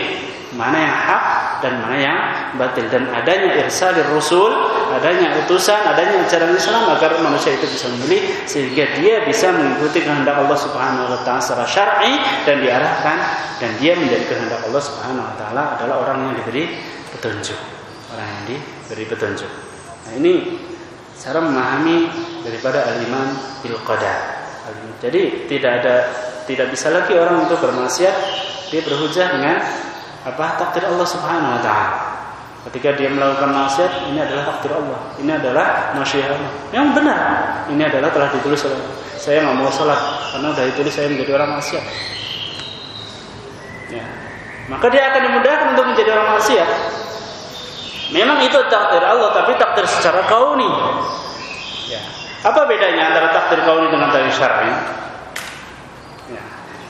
mana yang hak dan mana yang batil dan adanya irsalir rasul, adanya utusan, adanya ajaran Islam agar manusia itu bisa memilih sehingga dia bisa mengikuti kehendak Allah Subhanahu wa taala secara syar'i dan diarahkan dan dia menjadi kehendak Allah Subhanahu wa taala adalah orang yang diberi petunjuk. Orang yang diberi petunjuk. Nah, ini cara memahami daripada al-iman bil qadar. Jadi tidak ada tidak bisa lagi orang itu bermaksiat dia berhujah dengan apa takdir Allah Subhanahu wa taala. Ketika dia melakukan maksiat, ini adalah takdir Allah. Ini adalah masyiah. Yang benar, ini adalah telah ditulis oleh saya nggak mau sholat karena sudah ditulis saya menjadi orang maksiat. Ya. Maka dia akan dimudahkan untuk menjadi orang maksiat. Memang itu takdir Allah, tapi takdir secara kauni. Ya. Apa bedanya antara takdir kauni dengan takdir syar'i? Ya.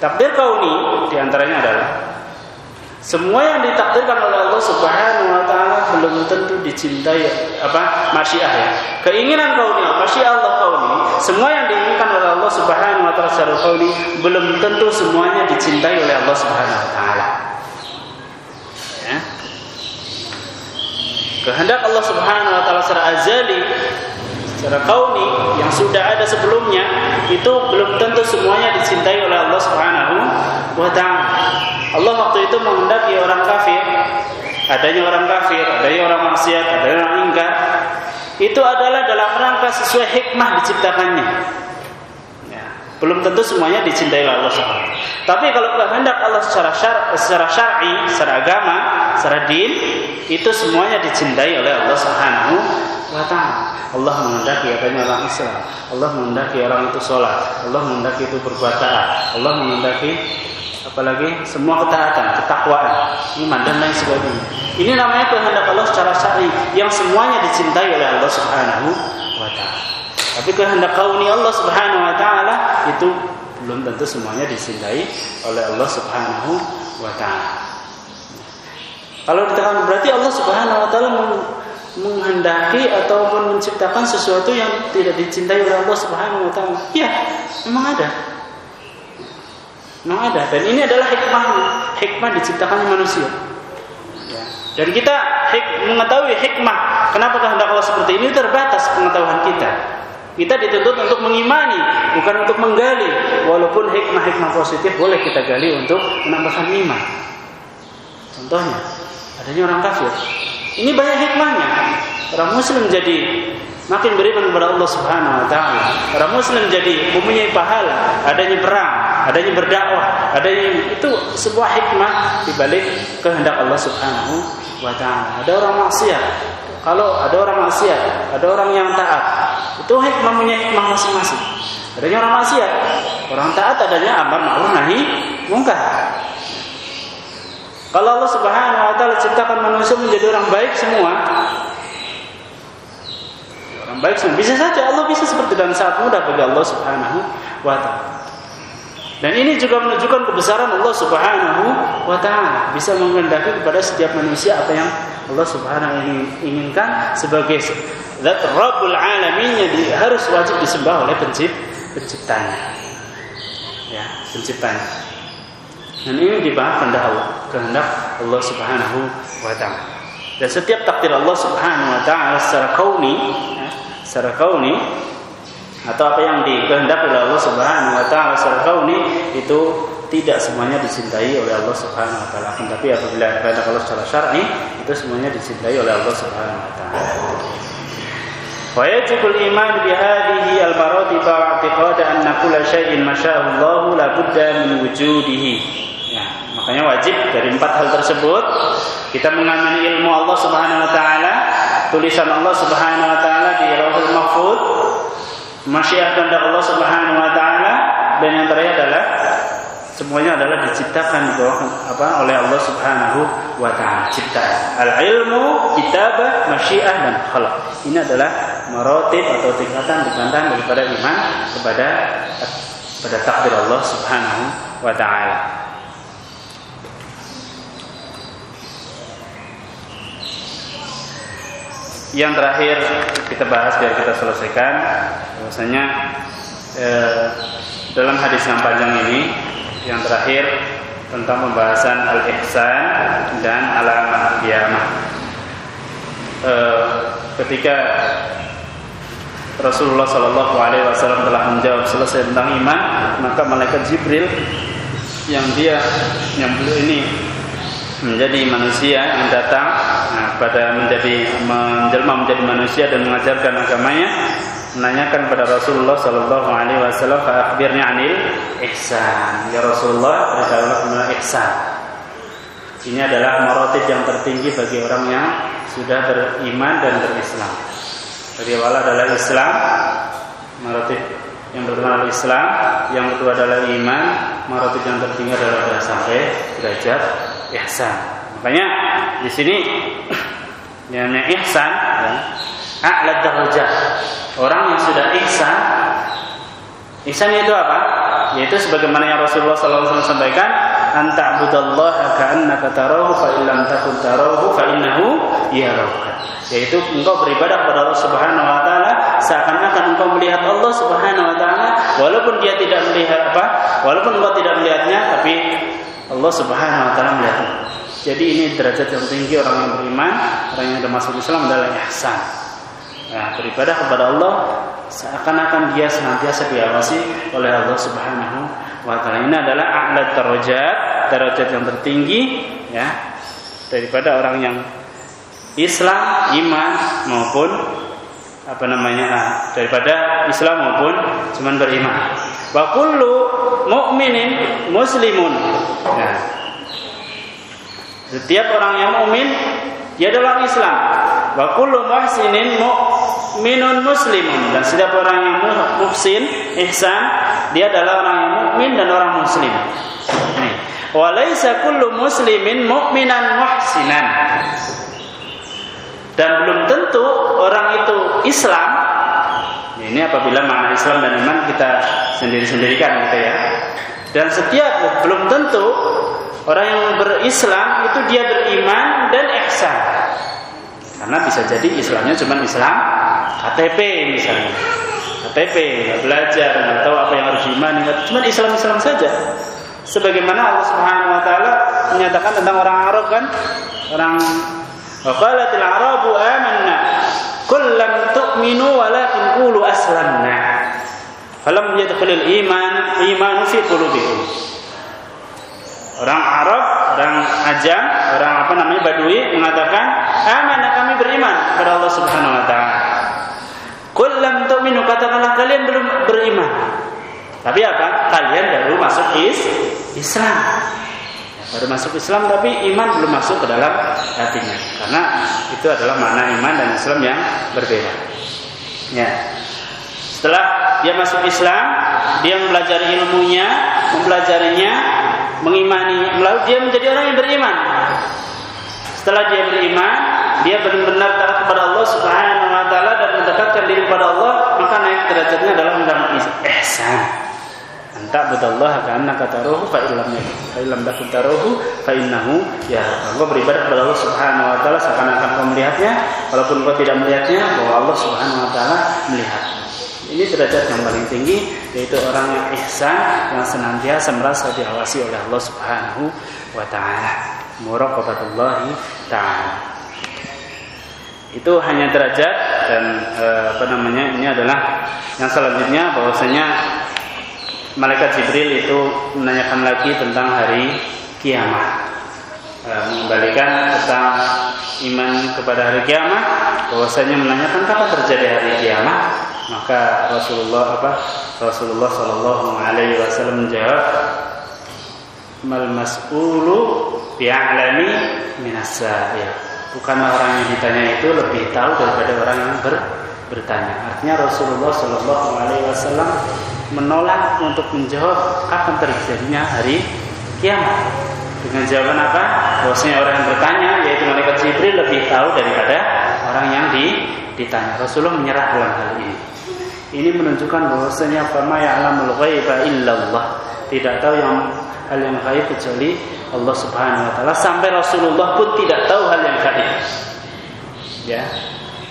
Takdir kauni di antaranya adalah semua yang ditakdirkan oleh Allah Subhanahu wa taala belum tentu dicintai apa masyiah ya. Keinginan kauni, masyiah Allah kauni, semua yang diinginkan oleh Allah Subhanahu wa taala belum tentu semuanya dicintai oleh Allah Subhanahu wa taala. Kehendak Allah Subhanahu wa taala secara azali secara kauni yang sudah ada sebelumnya itu belum tentu semuanya dicintai oleh Allah Subhanahu wa taala. Allah waktu itu menghendaki orang kafir, adanya orang kafir, adanya orang maksiat, adanya orang ingkar, itu adalah dalam rangka sesuai hikmah diciptakannya. Ya, belum tentu semuanya dicintai oleh Allah Subhanahu. Tapi kalau kehendak Allah secara syar, secara syar'i, secara agama, secara din, itu semuanya dicintai oleh Allah Subhanahu wa taala. Allah menghendaki adanya orang Islam. Allah menghendaki orang itu sholat. Allah menghendaki itu berbuat taat. Allah menghendaki apalagi semua ketaatan, ketakwaan, iman dan lain sebagainya. Ini namanya kehendak Allah secara syar'i yang semuanya dicintai oleh Allah Subhanahu wa taala. Tapi kehendak kauni Allah Subhanahu wa taala itu belum tentu semuanya dicintai oleh Allah Subhanahu wa taala. Kalau ditekan berarti Allah Subhanahu wa taala menghendaki ataupun menciptakan sesuatu yang tidak dicintai oleh Allah Subhanahu wa taala. Ya, memang ada. Memang ada dan ini adalah hikmah hikmah diciptakannya manusia. Ya. Dan kita mengetahui hikmah kenapa kehendak Allah seperti ini terbatas pengetahuan kita. Kita dituntut untuk mengimani, bukan untuk menggali. Walaupun hikmah-hikmah positif boleh kita gali untuk menambahkan iman. Contohnya, adanya orang kafir. Ini banyak hikmahnya. Orang muslim jadi makin beriman kepada Allah Subhanahu wa taala. Orang muslim jadi mempunyai pahala, adanya perang, adanya berdakwah, adanya itu sebuah hikmah di balik kehendak Allah Subhanahu wa taala. Ada orang maksiat. Kalau ada orang maksiat, ada orang yang taat. Itu hikmah punya hikmah masing-masing. Adanya orang maksiat, orang taat adanya amar ma'ruf nahi mungkar. Kalau Allah Subhanahu wa taala ciptakan manusia menjadi orang baik semua, orang baik semua. Bisa saja Allah bisa seperti dan saat mudah bagi Allah Subhanahu wa taala. Dan ini juga menunjukkan kebesaran Allah Subhanahu wa taala, bisa menghendaki kepada setiap manusia apa yang Allah Subhanahu ini inginkan sebagai zat Rabbul Alamin yang harus wajib disembah oleh pencipt, penciptanya. Ya, penciptanya. Dan ini dibahas kehendak Allah, kehendak Allah Subhanahu wa taala. Dan setiap takdir Allah Subhanahu wa taala secara kauni, ya, secara kauni atau apa yang dikehendaki oleh Allah Subhanahu wa taala secara kauni itu tidak semuanya dicintai oleh Allah Subhanahu wa taala. Tapi apabila kehendak Allah secara syar'i itu semuanya dicintai oleh Allah Subhanahu wa taala. Wa yajibul iman bi hadhihi al maratib wa i'tiqad anna kulla syai'in masya'ahu Allah la budda min wujudihi. Makanya wajib dari empat hal tersebut kita mengamini ilmu Allah Subhanahu wa taala, tulisan Allah Subhanahu wa taala di Lauhul Mahfuz, masyiah kehendak Allah Subhanahu wa taala dan yang terakhir adalah semuanya adalah diciptakan di apa oleh Allah Subhanahu wa taala ciptaan. Al ilmu, kitabah, masyiah dan khalaq. Ini adalah marotib atau tingkatan tingkatan daripada iman kepada pada takdir Allah Subhanahu wa taala. Yang terakhir kita bahas biar kita selesaikan bahwasanya eh, dalam hadis yang panjang ini yang terakhir tentang pembahasan al-ihsan dan alamat kiamat. Eh, ketika Rasulullah Shallallahu Alaihi Wasallam telah menjawab selesai tentang iman, maka malaikat Jibril yang dia yang beliau ini menjadi manusia yang datang nah, pada menjadi menjelma menjadi manusia dan mengajarkan agamanya menanyakan kepada Rasulullah Sallallahu Alaihi Wasallam akhirnya anil ihsan. Ya Rasulullah beritahulah tentang ihsan. Ini adalah marotib yang tertinggi bagi orang yang sudah beriman dan berislam. Dari awal adalah Islam marotib yang pertama adalah Islam yang kedua adalah iman marotib yang tertinggi adalah sampai derajat ihsan. Makanya di sini yang ihsan ya, a'la darajat. Orang yang sudah ihsan ihsan itu apa? Yaitu sebagaimana yang Rasulullah SAW sampaikan, anta budallaha ka'annaka tarahu fa illam takun tarahu fa innahu yarauka. Yaitu engkau beribadah kepada Allah Subhanahu wa taala seakan-akan engkau melihat Allah Subhanahu wa taala walaupun dia tidak melihat apa? Walaupun engkau tidak melihatnya tapi Allah Subhanahu wa taala melihat. Jadi ini derajat yang tinggi orang yang beriman, orang yang sudah masuk Islam adalah ihsan. Nah, beribadah kepada Allah seakan-akan dia senantiasa diawasi oleh Allah Subhanahu wa taala. Ini adalah a'la darajat, derajat yang tertinggi ya daripada orang yang Islam, iman maupun apa namanya ah, daripada Islam maupun cuman beriman. Wa kullu mu'minin muslimun. Nah, setiap orang yang mukmin dia adalah Islam. Wa kullu muhsinin mu'minun muslimun. Dan setiap orang yang muhsin, ihsan, dia adalah orang yang mukmin dan orang muslim. Wa laisa kullu muslimin mu'minan muhsinan dan belum tentu orang itu Islam ini apabila makna Islam dan iman kita sendiri-sendirikan gitu ya dan setiap belum tentu orang yang berislam itu dia beriman dan ihsan. Karena bisa jadi Islamnya cuma Islam KTP misalnya. KTP belajar nggak tahu apa yang harus diimani cuma Islam Islam saja. Sebagaimana Allah Subhanahu Wa Taala menyatakan tentang orang Arab kan? Orang Wa qalatil arabu amanna Qul lam tu'minu walakin qulu aslamna. Falam yadkhulul iman imanu fi qulubikum Orang Arab, orang Ajam, orang apa namanya Badui mengatakan, "Amanah kami beriman kepada Allah Subhanahu wa taala." Qul lam tu'minu katakanlah kalian belum beriman. Tapi apa? Kalian baru masuk is Islam baru masuk Islam tapi iman belum masuk ke dalam hatinya karena itu adalah makna iman dan Islam yang berbeda ya setelah dia masuk Islam dia mempelajari ilmunya mempelajarinya mengimani. Lalu dia menjadi orang yang beriman. Setelah dia beriman dia benar-benar taat kepada Allah Subhanahu wa taala dan mendekatkan diri kepada Allah maka naik derajatnya adalah mendapat ihsan. Ta'budallaha ka'annaka tarahu fa illam fa illam takun tarahu fa ya. Allah beribadah kepada Allah Subhanahu wa taala seakan-akan kau melihatnya. Walaupun kau tidak melihatnya bahwa Allah Subhanahu wa taala melihat Ini derajat yang paling tinggi yaitu orang yang ihsan yang senantiasa merasa diawasi oleh Allah Subhanahu wa taala. Muraqabatullahi taala. Itu hanya derajat dan e, apa namanya? Ini adalah yang selanjutnya bahwasanya malaikat Jibril itu menanyakan lagi tentang hari kiamat. E, mengembalikan tentang iman kepada hari kiamat bahwasanya menanyakan kapan terjadi hari kiamat maka Rasulullah apa Rasulullah Shallallahu Alaihi Wasallam menjawab mal mas'ulu bi'alami minasa ya bukanlah orang yang ditanya itu lebih tahu daripada orang yang ber, bertanya artinya Rasulullah Shallallahu Alaihi Wasallam menolak untuk menjawab kapan terjadinya hari kiamat dengan jawaban apa? Bahwasanya orang yang bertanya yaitu malaikat Jibril lebih tahu daripada orang yang di, ditanya. Rasulullah menyerah dalam hal ini. Ini menunjukkan bahwasanya fama ya'lamul ghaiba illallah. Tidak tahu yang hal yang gaib kecuali Allah Subhanahu wa taala. Sampai Rasulullah pun tidak tahu hal yang gaib. Ya.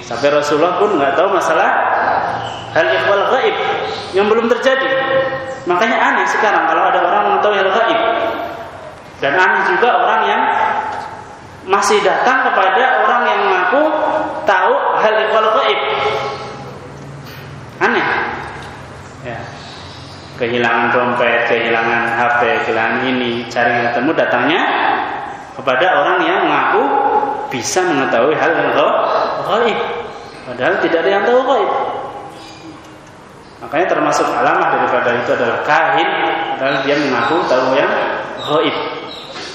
Sampai Rasulullah pun nggak tahu masalah hal ikhwal gaib yang belum terjadi. Makanya aneh sekarang kalau ada orang mengetahui hal gaib dan aneh juga orang yang masih datang kepada orang yang mengaku tahu hal ikhwal gaib. Aneh. Ya. Kehilangan dompet, kehilangan HP, kehilangan ini, cari ketemu datangnya kepada orang yang mengaku bisa mengetahui hal yang gaib. Padahal tidak ada yang tahu gaib. Makanya termasuk alamah daripada itu adalah kahin, adalah dia mengaku tahu yang gaib.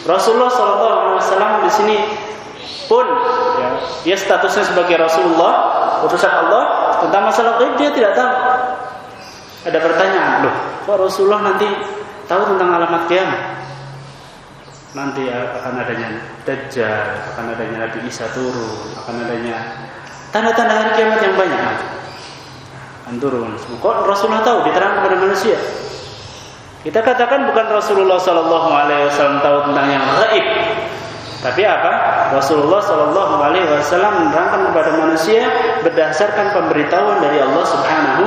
Rasulullah SAW di sini pun ya, dia statusnya sebagai Rasulullah, utusan Allah tentang masalah gaib dia tidak tahu. Ada pertanyaan, loh, kok Rasulullah nanti tahu tentang alamat kiamat? Nanti akan adanya Dajjal, akan adanya Nabi Isa turun, akan adanya tanda-tanda hari kiamat yang banyak. Akan turun. Kok Rasulullah tahu diterangkan kepada manusia? Kita katakan bukan Rasulullah Sallallahu Alaihi Wasallam tahu tentang yang gaib, tapi apa? Rasulullah Sallallahu Alaihi Wasallam menerangkan kepada manusia berdasarkan pemberitahuan dari Allah Subhanahu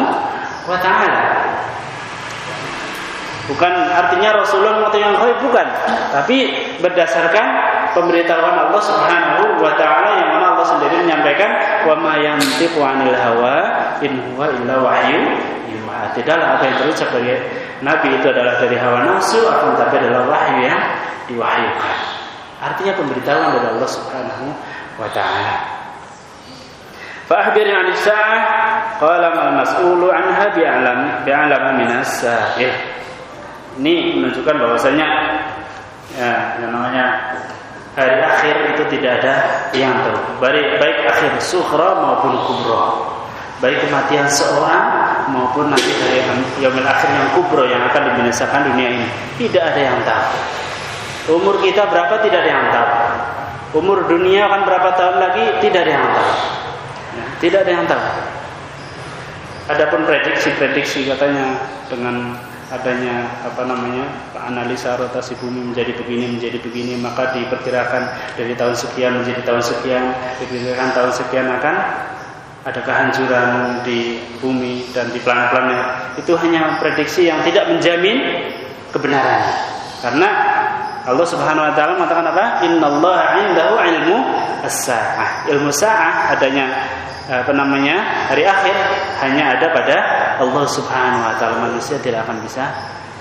Wa Taala. Bukan artinya Rasulullah mengetahui yang gaib bukan, tapi berdasarkan pemberitahuan Allah Subhanahu wa taala yang mana Allah sendiri menyampaikan wa ma yantiqu 'anil hawa in huwa illa wahyu yuha. Tidaklah apa yang terucap dari Nabi itu adalah dari hawa nafsu akan tapi adalah wahyu yang diwahyukan. Artinya pemberitahuan dari Allah Subhanahu wa taala. Fa'ahbirni 'an as-sa'ah qala mal mas'ulu 'anha bi'alam bi'alam min as-sa'il. Ini menunjukkan bahwasanya ya, yang namanya hari akhir itu tidak ada yang tahu. Baik baik akhir sukhra maupun kubra. Baik kematian seorang maupun nanti dari yaumil akhir yang kubro yang akan dibinasakan dunia ini. Tidak ada yang tahu. Umur kita berapa tidak tahu. Umur dunia akan berapa tahun lagi tidak. Ya, tidak tahu. Adapun prediksi-prediksi katanya dengan adanya apa namanya analisa rotasi bumi menjadi begini menjadi begini maka diperkirakan dari tahun sekian menjadi tahun sekian diperkirakan tahun sekian akan ada kehancuran di bumi dan di planet-planet itu hanya prediksi yang tidak menjamin kebenaran karena Allah Subhanahu wa taala mengatakan apa? Innallaha 'indahu ilmu as-saah. Ilmu saah adanya apa namanya? hari akhir hanya ada pada Allah Subhanahu wa taala. Manusia tidak akan bisa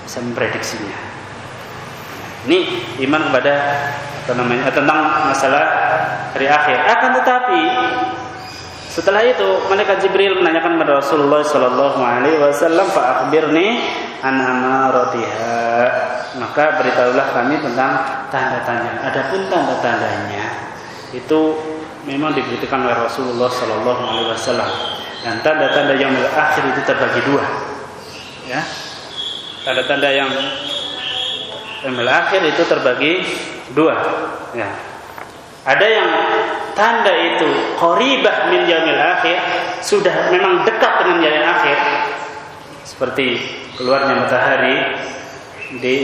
bisa memprediksinya. Ini iman kepada apa namanya? tentang masalah hari akhir. Akan tetapi setelah itu malaikat Jibril menanyakan kepada Rasulullah sallallahu alaihi wasallam fa akhbirni an amaratiha. Maka beritahulah kami tentang tanda-tanda. Adapun tanda-tandanya itu memang diberitakan oleh Rasulullah sallallahu alaihi wasallam. Dan tanda-tanda yang akhir itu terbagi dua. Ya. Tanda-tanda yang yang akhir itu terbagi dua. Ya. Ada yang tanda itu koribah min yaumil akhir sudah memang dekat dengan yaumil akhir seperti keluarnya matahari di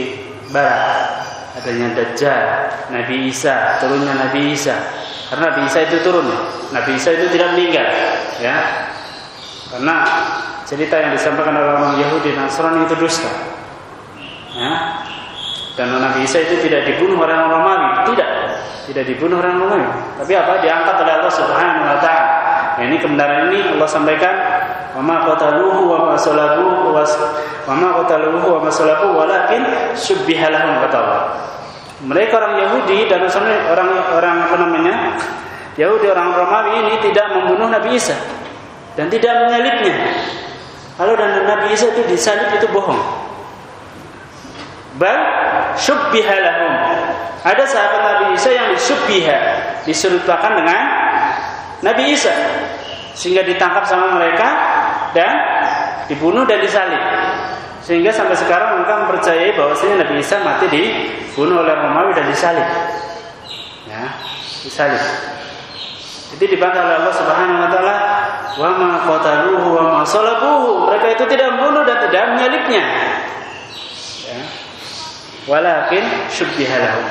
barat adanya Dajjal Nabi Isa turunnya Nabi Isa karena Nabi Isa itu turun Nabi Isa itu tidak meninggal ya karena cerita yang disampaikan oleh orang Yahudi Nasrani itu dusta. Ya. Dan Nabi Isa itu tidak dibunuh oleh orang Romawi, tidak dibunuh orang Romawi. Tapi apa? Diangkat oleh Allah Subhanahu Wa Taala. Nah, ini kebenaran ini Allah sampaikan wa ma qataluhu wa ma salabuhu wa ma qataluhu wa ma salabuhu walakin syubbiha Allah. Mereka orang Yahudi dan orang orang apa namanya? Yahudi orang Romawi ini tidak membunuh Nabi Isa dan tidak menyalibnya. Kalau dan Nabi Isa itu disalib itu bohong. Bal syubbiha lahum. Ada sahabat Nabi Isa yang disubbiha, diserupakan dengan Nabi Isa sehingga ditangkap sama mereka dan dibunuh dan disalib. Sehingga sampai sekarang mereka mempercayai bahwasanya Nabi Isa mati dibunuh oleh Romawi dan disalib. Ya, disalib. Jadi dibantah oleh Allah Subhanahu wa taala, "Wa ma qataluhu wa ma salabuhu." Mereka itu tidak membunuh dan tidak menyalibnya. Walakin syubbiha lahum.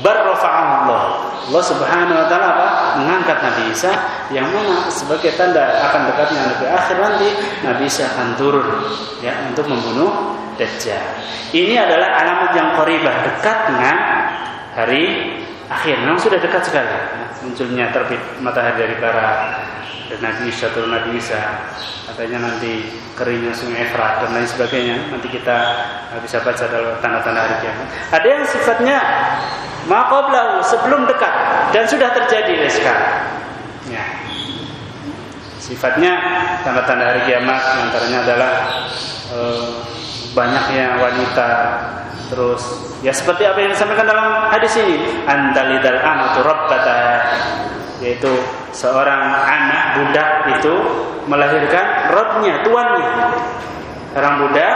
Allah. Allah Subhanahu wa taala apa? Mengangkat Nabi Isa yang mana sebagai tanda akan dekatnya Nabi akhir nanti Nabi Isa akan turun ya untuk membunuh Dajjal. Ini adalah alamat yang qaribah dekat dengan hari akhir. Memang sudah dekat sekali ya, munculnya terbit matahari dari barat dan Nabi Isa turun Nabi Isa. Katanya nanti keringnya sungai Efrat dan lain sebagainya. Nanti kita bisa baca dalam tanda-tanda hari kiamat. Ada yang sifatnya maqablahu sebelum dekat dan sudah terjadi sekarang. Ya. Sifatnya tanda-tanda hari kiamat antaranya adalah e, banyaknya wanita Terus. Ya seperti apa yang disampaikan dalam hadis ini, antalidal amatu rabbata. Yaitu seorang anak budak itu melahirkan robnya, tuannya. Orang budak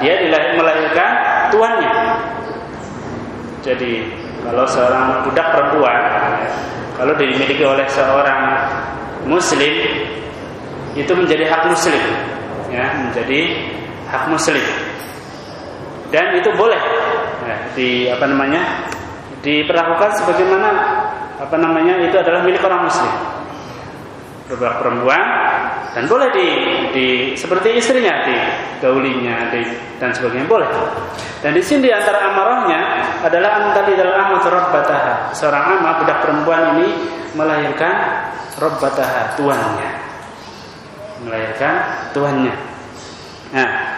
dia melahirkan tuannya. Jadi kalau seorang budak perempuan kalau dimiliki oleh seorang muslim itu menjadi hak muslim. Ya menjadi hak muslim dan itu boleh. Ya, di apa namanya diperlakukan sebagaimana apa namanya itu adalah milik orang muslim. Beberapa perempuan dan boleh di, di seperti istrinya di gaulinya di, dan sebagainya boleh. Dan di sini di antara amarahnya adalah antali dalam amat bataha seorang ama budak perempuan ini melahirkan bataha tuannya. Melahirkan tuannya. Nah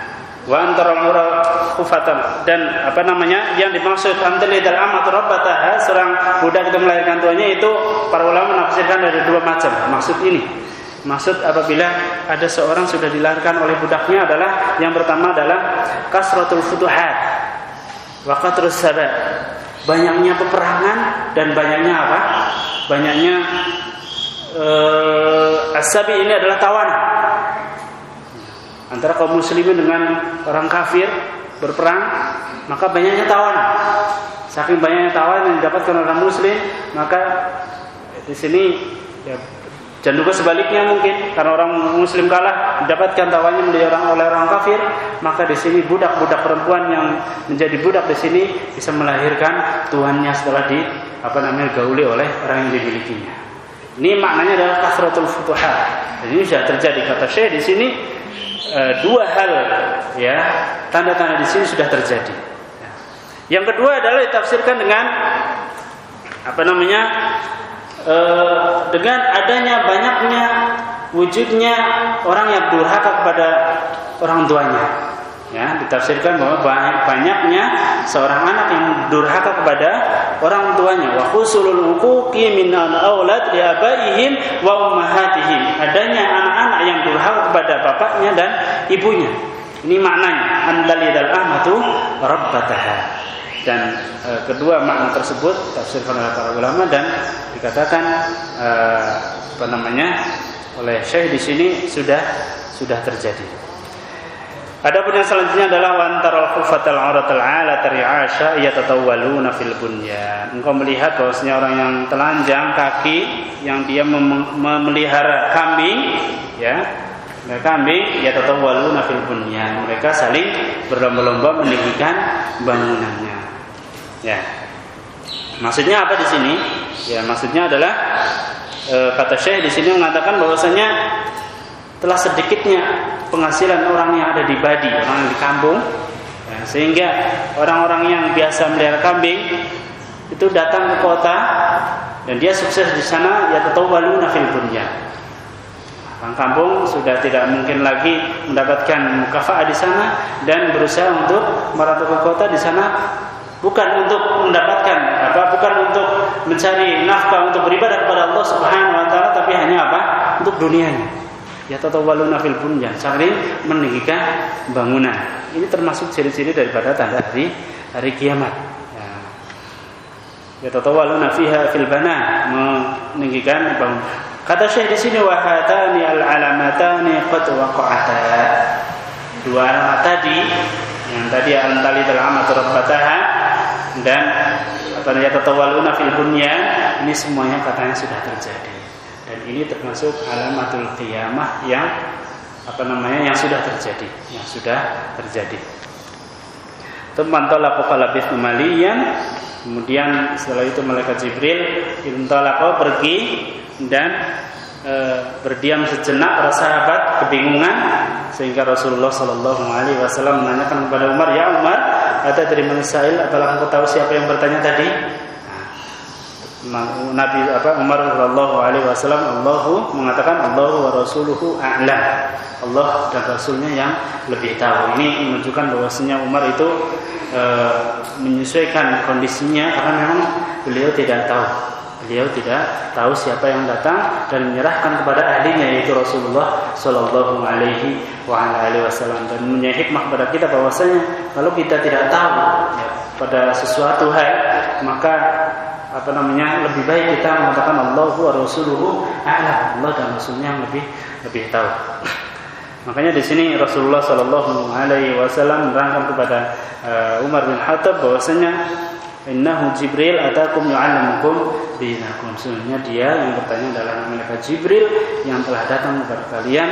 wa antara khufatan dan apa namanya yang dimaksud antali dal amat rabbataha seorang budak itu melahirkan tuanya itu para ulama menafsirkan dari dua macam. Maksud ini maksud apabila ada seorang sudah dilahirkan oleh budaknya adalah yang pertama adalah kasratul futuhat wa terus sabat banyaknya peperangan dan banyaknya apa? Banyaknya uh, asabi ini adalah tawanan antara kaum muslimin dengan orang kafir berperang, maka banyaknya tawan. Saking banyaknya tawan yang didapatkan orang muslim, maka di sini ya, dan juga sebaliknya mungkin karena orang muslim kalah mendapatkan tawannya menjadi orang oleh orang kafir, maka di sini budak-budak perempuan yang menjadi budak di sini bisa melahirkan tuannya setelah di apa namanya gauli oleh orang yang dimilikinya. Ini maknanya adalah kasratul futuhat. Jadi ini sudah terjadi kata Syekh di sini e, dua hal ya tanda-tanda di sini sudah terjadi. Yang kedua adalah ditafsirkan dengan apa namanya e, dengan adanya banyaknya wujudnya orang yang durhaka kepada orang tuanya. Ya, ditafsirkan bahwa banyak banyaknya seorang anak yang durhaka kepada orang tuanya. Wa khusulul huquqi min aulad li abaihim wa ummahatihim. Adanya durhaka kepada bapaknya dan ibunya. Ini maknanya andalidal ahmatu rabbataha. Dan e, kedua makna tersebut tafsirkan oleh para ulama dan dikatakan e, apa namanya oleh Syekh di sini sudah sudah terjadi. Adapun yang selanjutnya adalah wantaral khufatal auratal ala tari'asha yatatawwaluna fil bunyan. Engkau melihat bahwasanya orang yang telanjang kaki yang dia memelihara kambing ya, kambing yatatawwaluna fil bunyan. Mereka saling berlomba-lomba meninggikan bangunannya. Ya. Maksudnya apa di sini? Ya, maksudnya adalah e, kata Syekh di sini mengatakan bahwasanya telah sedikitnya penghasilan orang yang ada di Badi, orang yang di kampung, ya, sehingga orang-orang yang biasa melihara kambing itu datang ke kota dan dia sukses di sana ya tatawaluna fil bunya. Orang kampung sudah tidak mungkin lagi mendapatkan mukafaah di sana dan berusaha untuk merantau ke kota di sana. Bukan untuk mendapatkan apa bukan untuk mencari nafkah untuk beribadah kepada Allah Subhanahu wa taala tapi hanya apa? Untuk dunianya. Ya tatawaluna fil bunyan saling meninggikan bangunan. Ini termasuk ciri-ciri daripada tanda hari hari kiamat. Ya, tatawaluna fiha fil bana meninggikan bangunan kata Syekh di sini wahatani al alamatani qad waqa'ata. Dua alamat tadi yang tadi antali dalam amat rabbataha dan apa namanya tatawaluna fil bunyan ini semuanya katanya sudah terjadi. Dan ini termasuk alamatul qiyamah yang apa namanya yang sudah terjadi yang sudah terjadi teman tolak falabith malian kemudian setelah itu malaikat Jibril intolak pergi dan e, berdiam sejenak para sahabat kebingungan sehingga Rasulullah Shallallahu Alaihi Wasallam menanyakan kepada Umar ya Umar ada dari Manusail apakah engkau tahu siapa yang bertanya tadi Nabi apa Umar Shallallahu Alaihi Wasallam Allahu mengatakan Allahu wa Rasuluhu a'lam Allah dan Rasulnya yang lebih tahu. Ini menunjukkan bahwasanya Umar itu e, menyesuaikan kondisinya karena memang beliau tidak tahu. Beliau tidak tahu siapa yang datang dan menyerahkan kepada ahlinya yaitu Rasulullah Shallallahu Alaihi Wasallam. Dan punya hikmah kepada kita bahwasanya kalau kita tidak tahu ya, pada sesuatu hal maka apa namanya lebih baik kita mengatakan Allah wa Rasuluhu a'lam Allah dan Rasulnya yang lebih lebih tahu. Makanya di sini Rasulullah Shallallahu Alaihi Wasallam menerangkan kepada uh, Umar bin Khattab bahwasanya Innahu Jibril atakum yu'allimukum dinakum. Sebenarnya dia yang bertanya adalah malaikat Jibril yang telah datang kepada kalian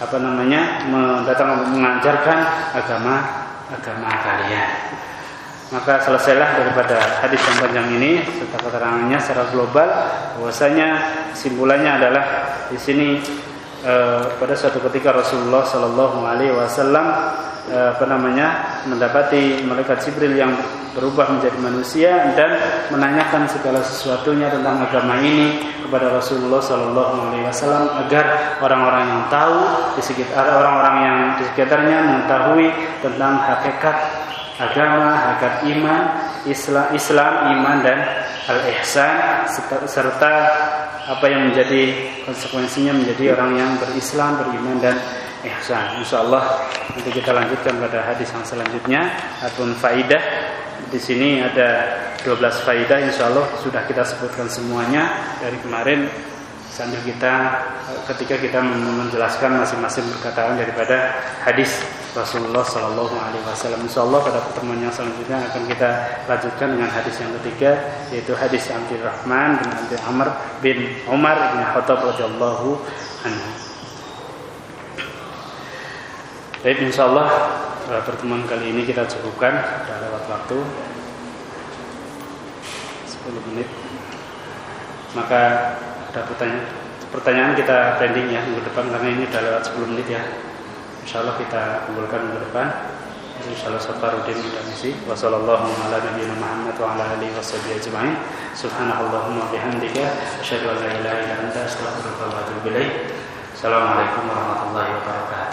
apa namanya datang mengajarkan agama agama kalian. Maka selesailah daripada hadis yang panjang ini serta keterangannya secara global. Bahwasanya simpulannya adalah di sini eh, pada suatu ketika Rasulullah Shallallahu Alaihi Wasallam eh, apa namanya mendapati malaikat Jibril yang berubah menjadi manusia dan menanyakan segala sesuatunya tentang agama ini kepada Rasulullah Shallallahu Alaihi Wasallam agar orang-orang yang tahu di sekitar orang-orang yang di sekitarnya mengetahui tentang hakikat agama, hakikat iman, Islam, Islam, iman dan al-ihsan serta apa yang menjadi konsekuensinya menjadi orang yang berislam, beriman dan ihsan. Insyaallah nanti kita lanjutkan pada hadis yang selanjutnya. Ataupun faidah. Di sini ada 12 faidah insya Allah sudah kita sebutkan semuanya. Dari kemarin sambil kita ketika kita menjelaskan masing-masing perkataan daripada hadis Rasulullah Sallallahu Alaihi Wasallam. Insya Allah pada pertemuan yang selanjutnya akan kita lanjutkan dengan hadis yang ketiga yaitu hadis Abdul Rahman bin Abdul Amr bin Umar bin Khattab radhiyallahu anhu. Baik, insya Allah pertemuan kali ini kita cukupkan sudah lewat waktu 10 menit maka ada pertanyaan pertanyaan kita pending ya minggu depan karena ini sudah lewat 10 menit ya. Insya Allah kita kumpulkan minggu depan. Insya Allah Safarudin dan isi Wassalamualaikum warahmatullahi wabarakatuh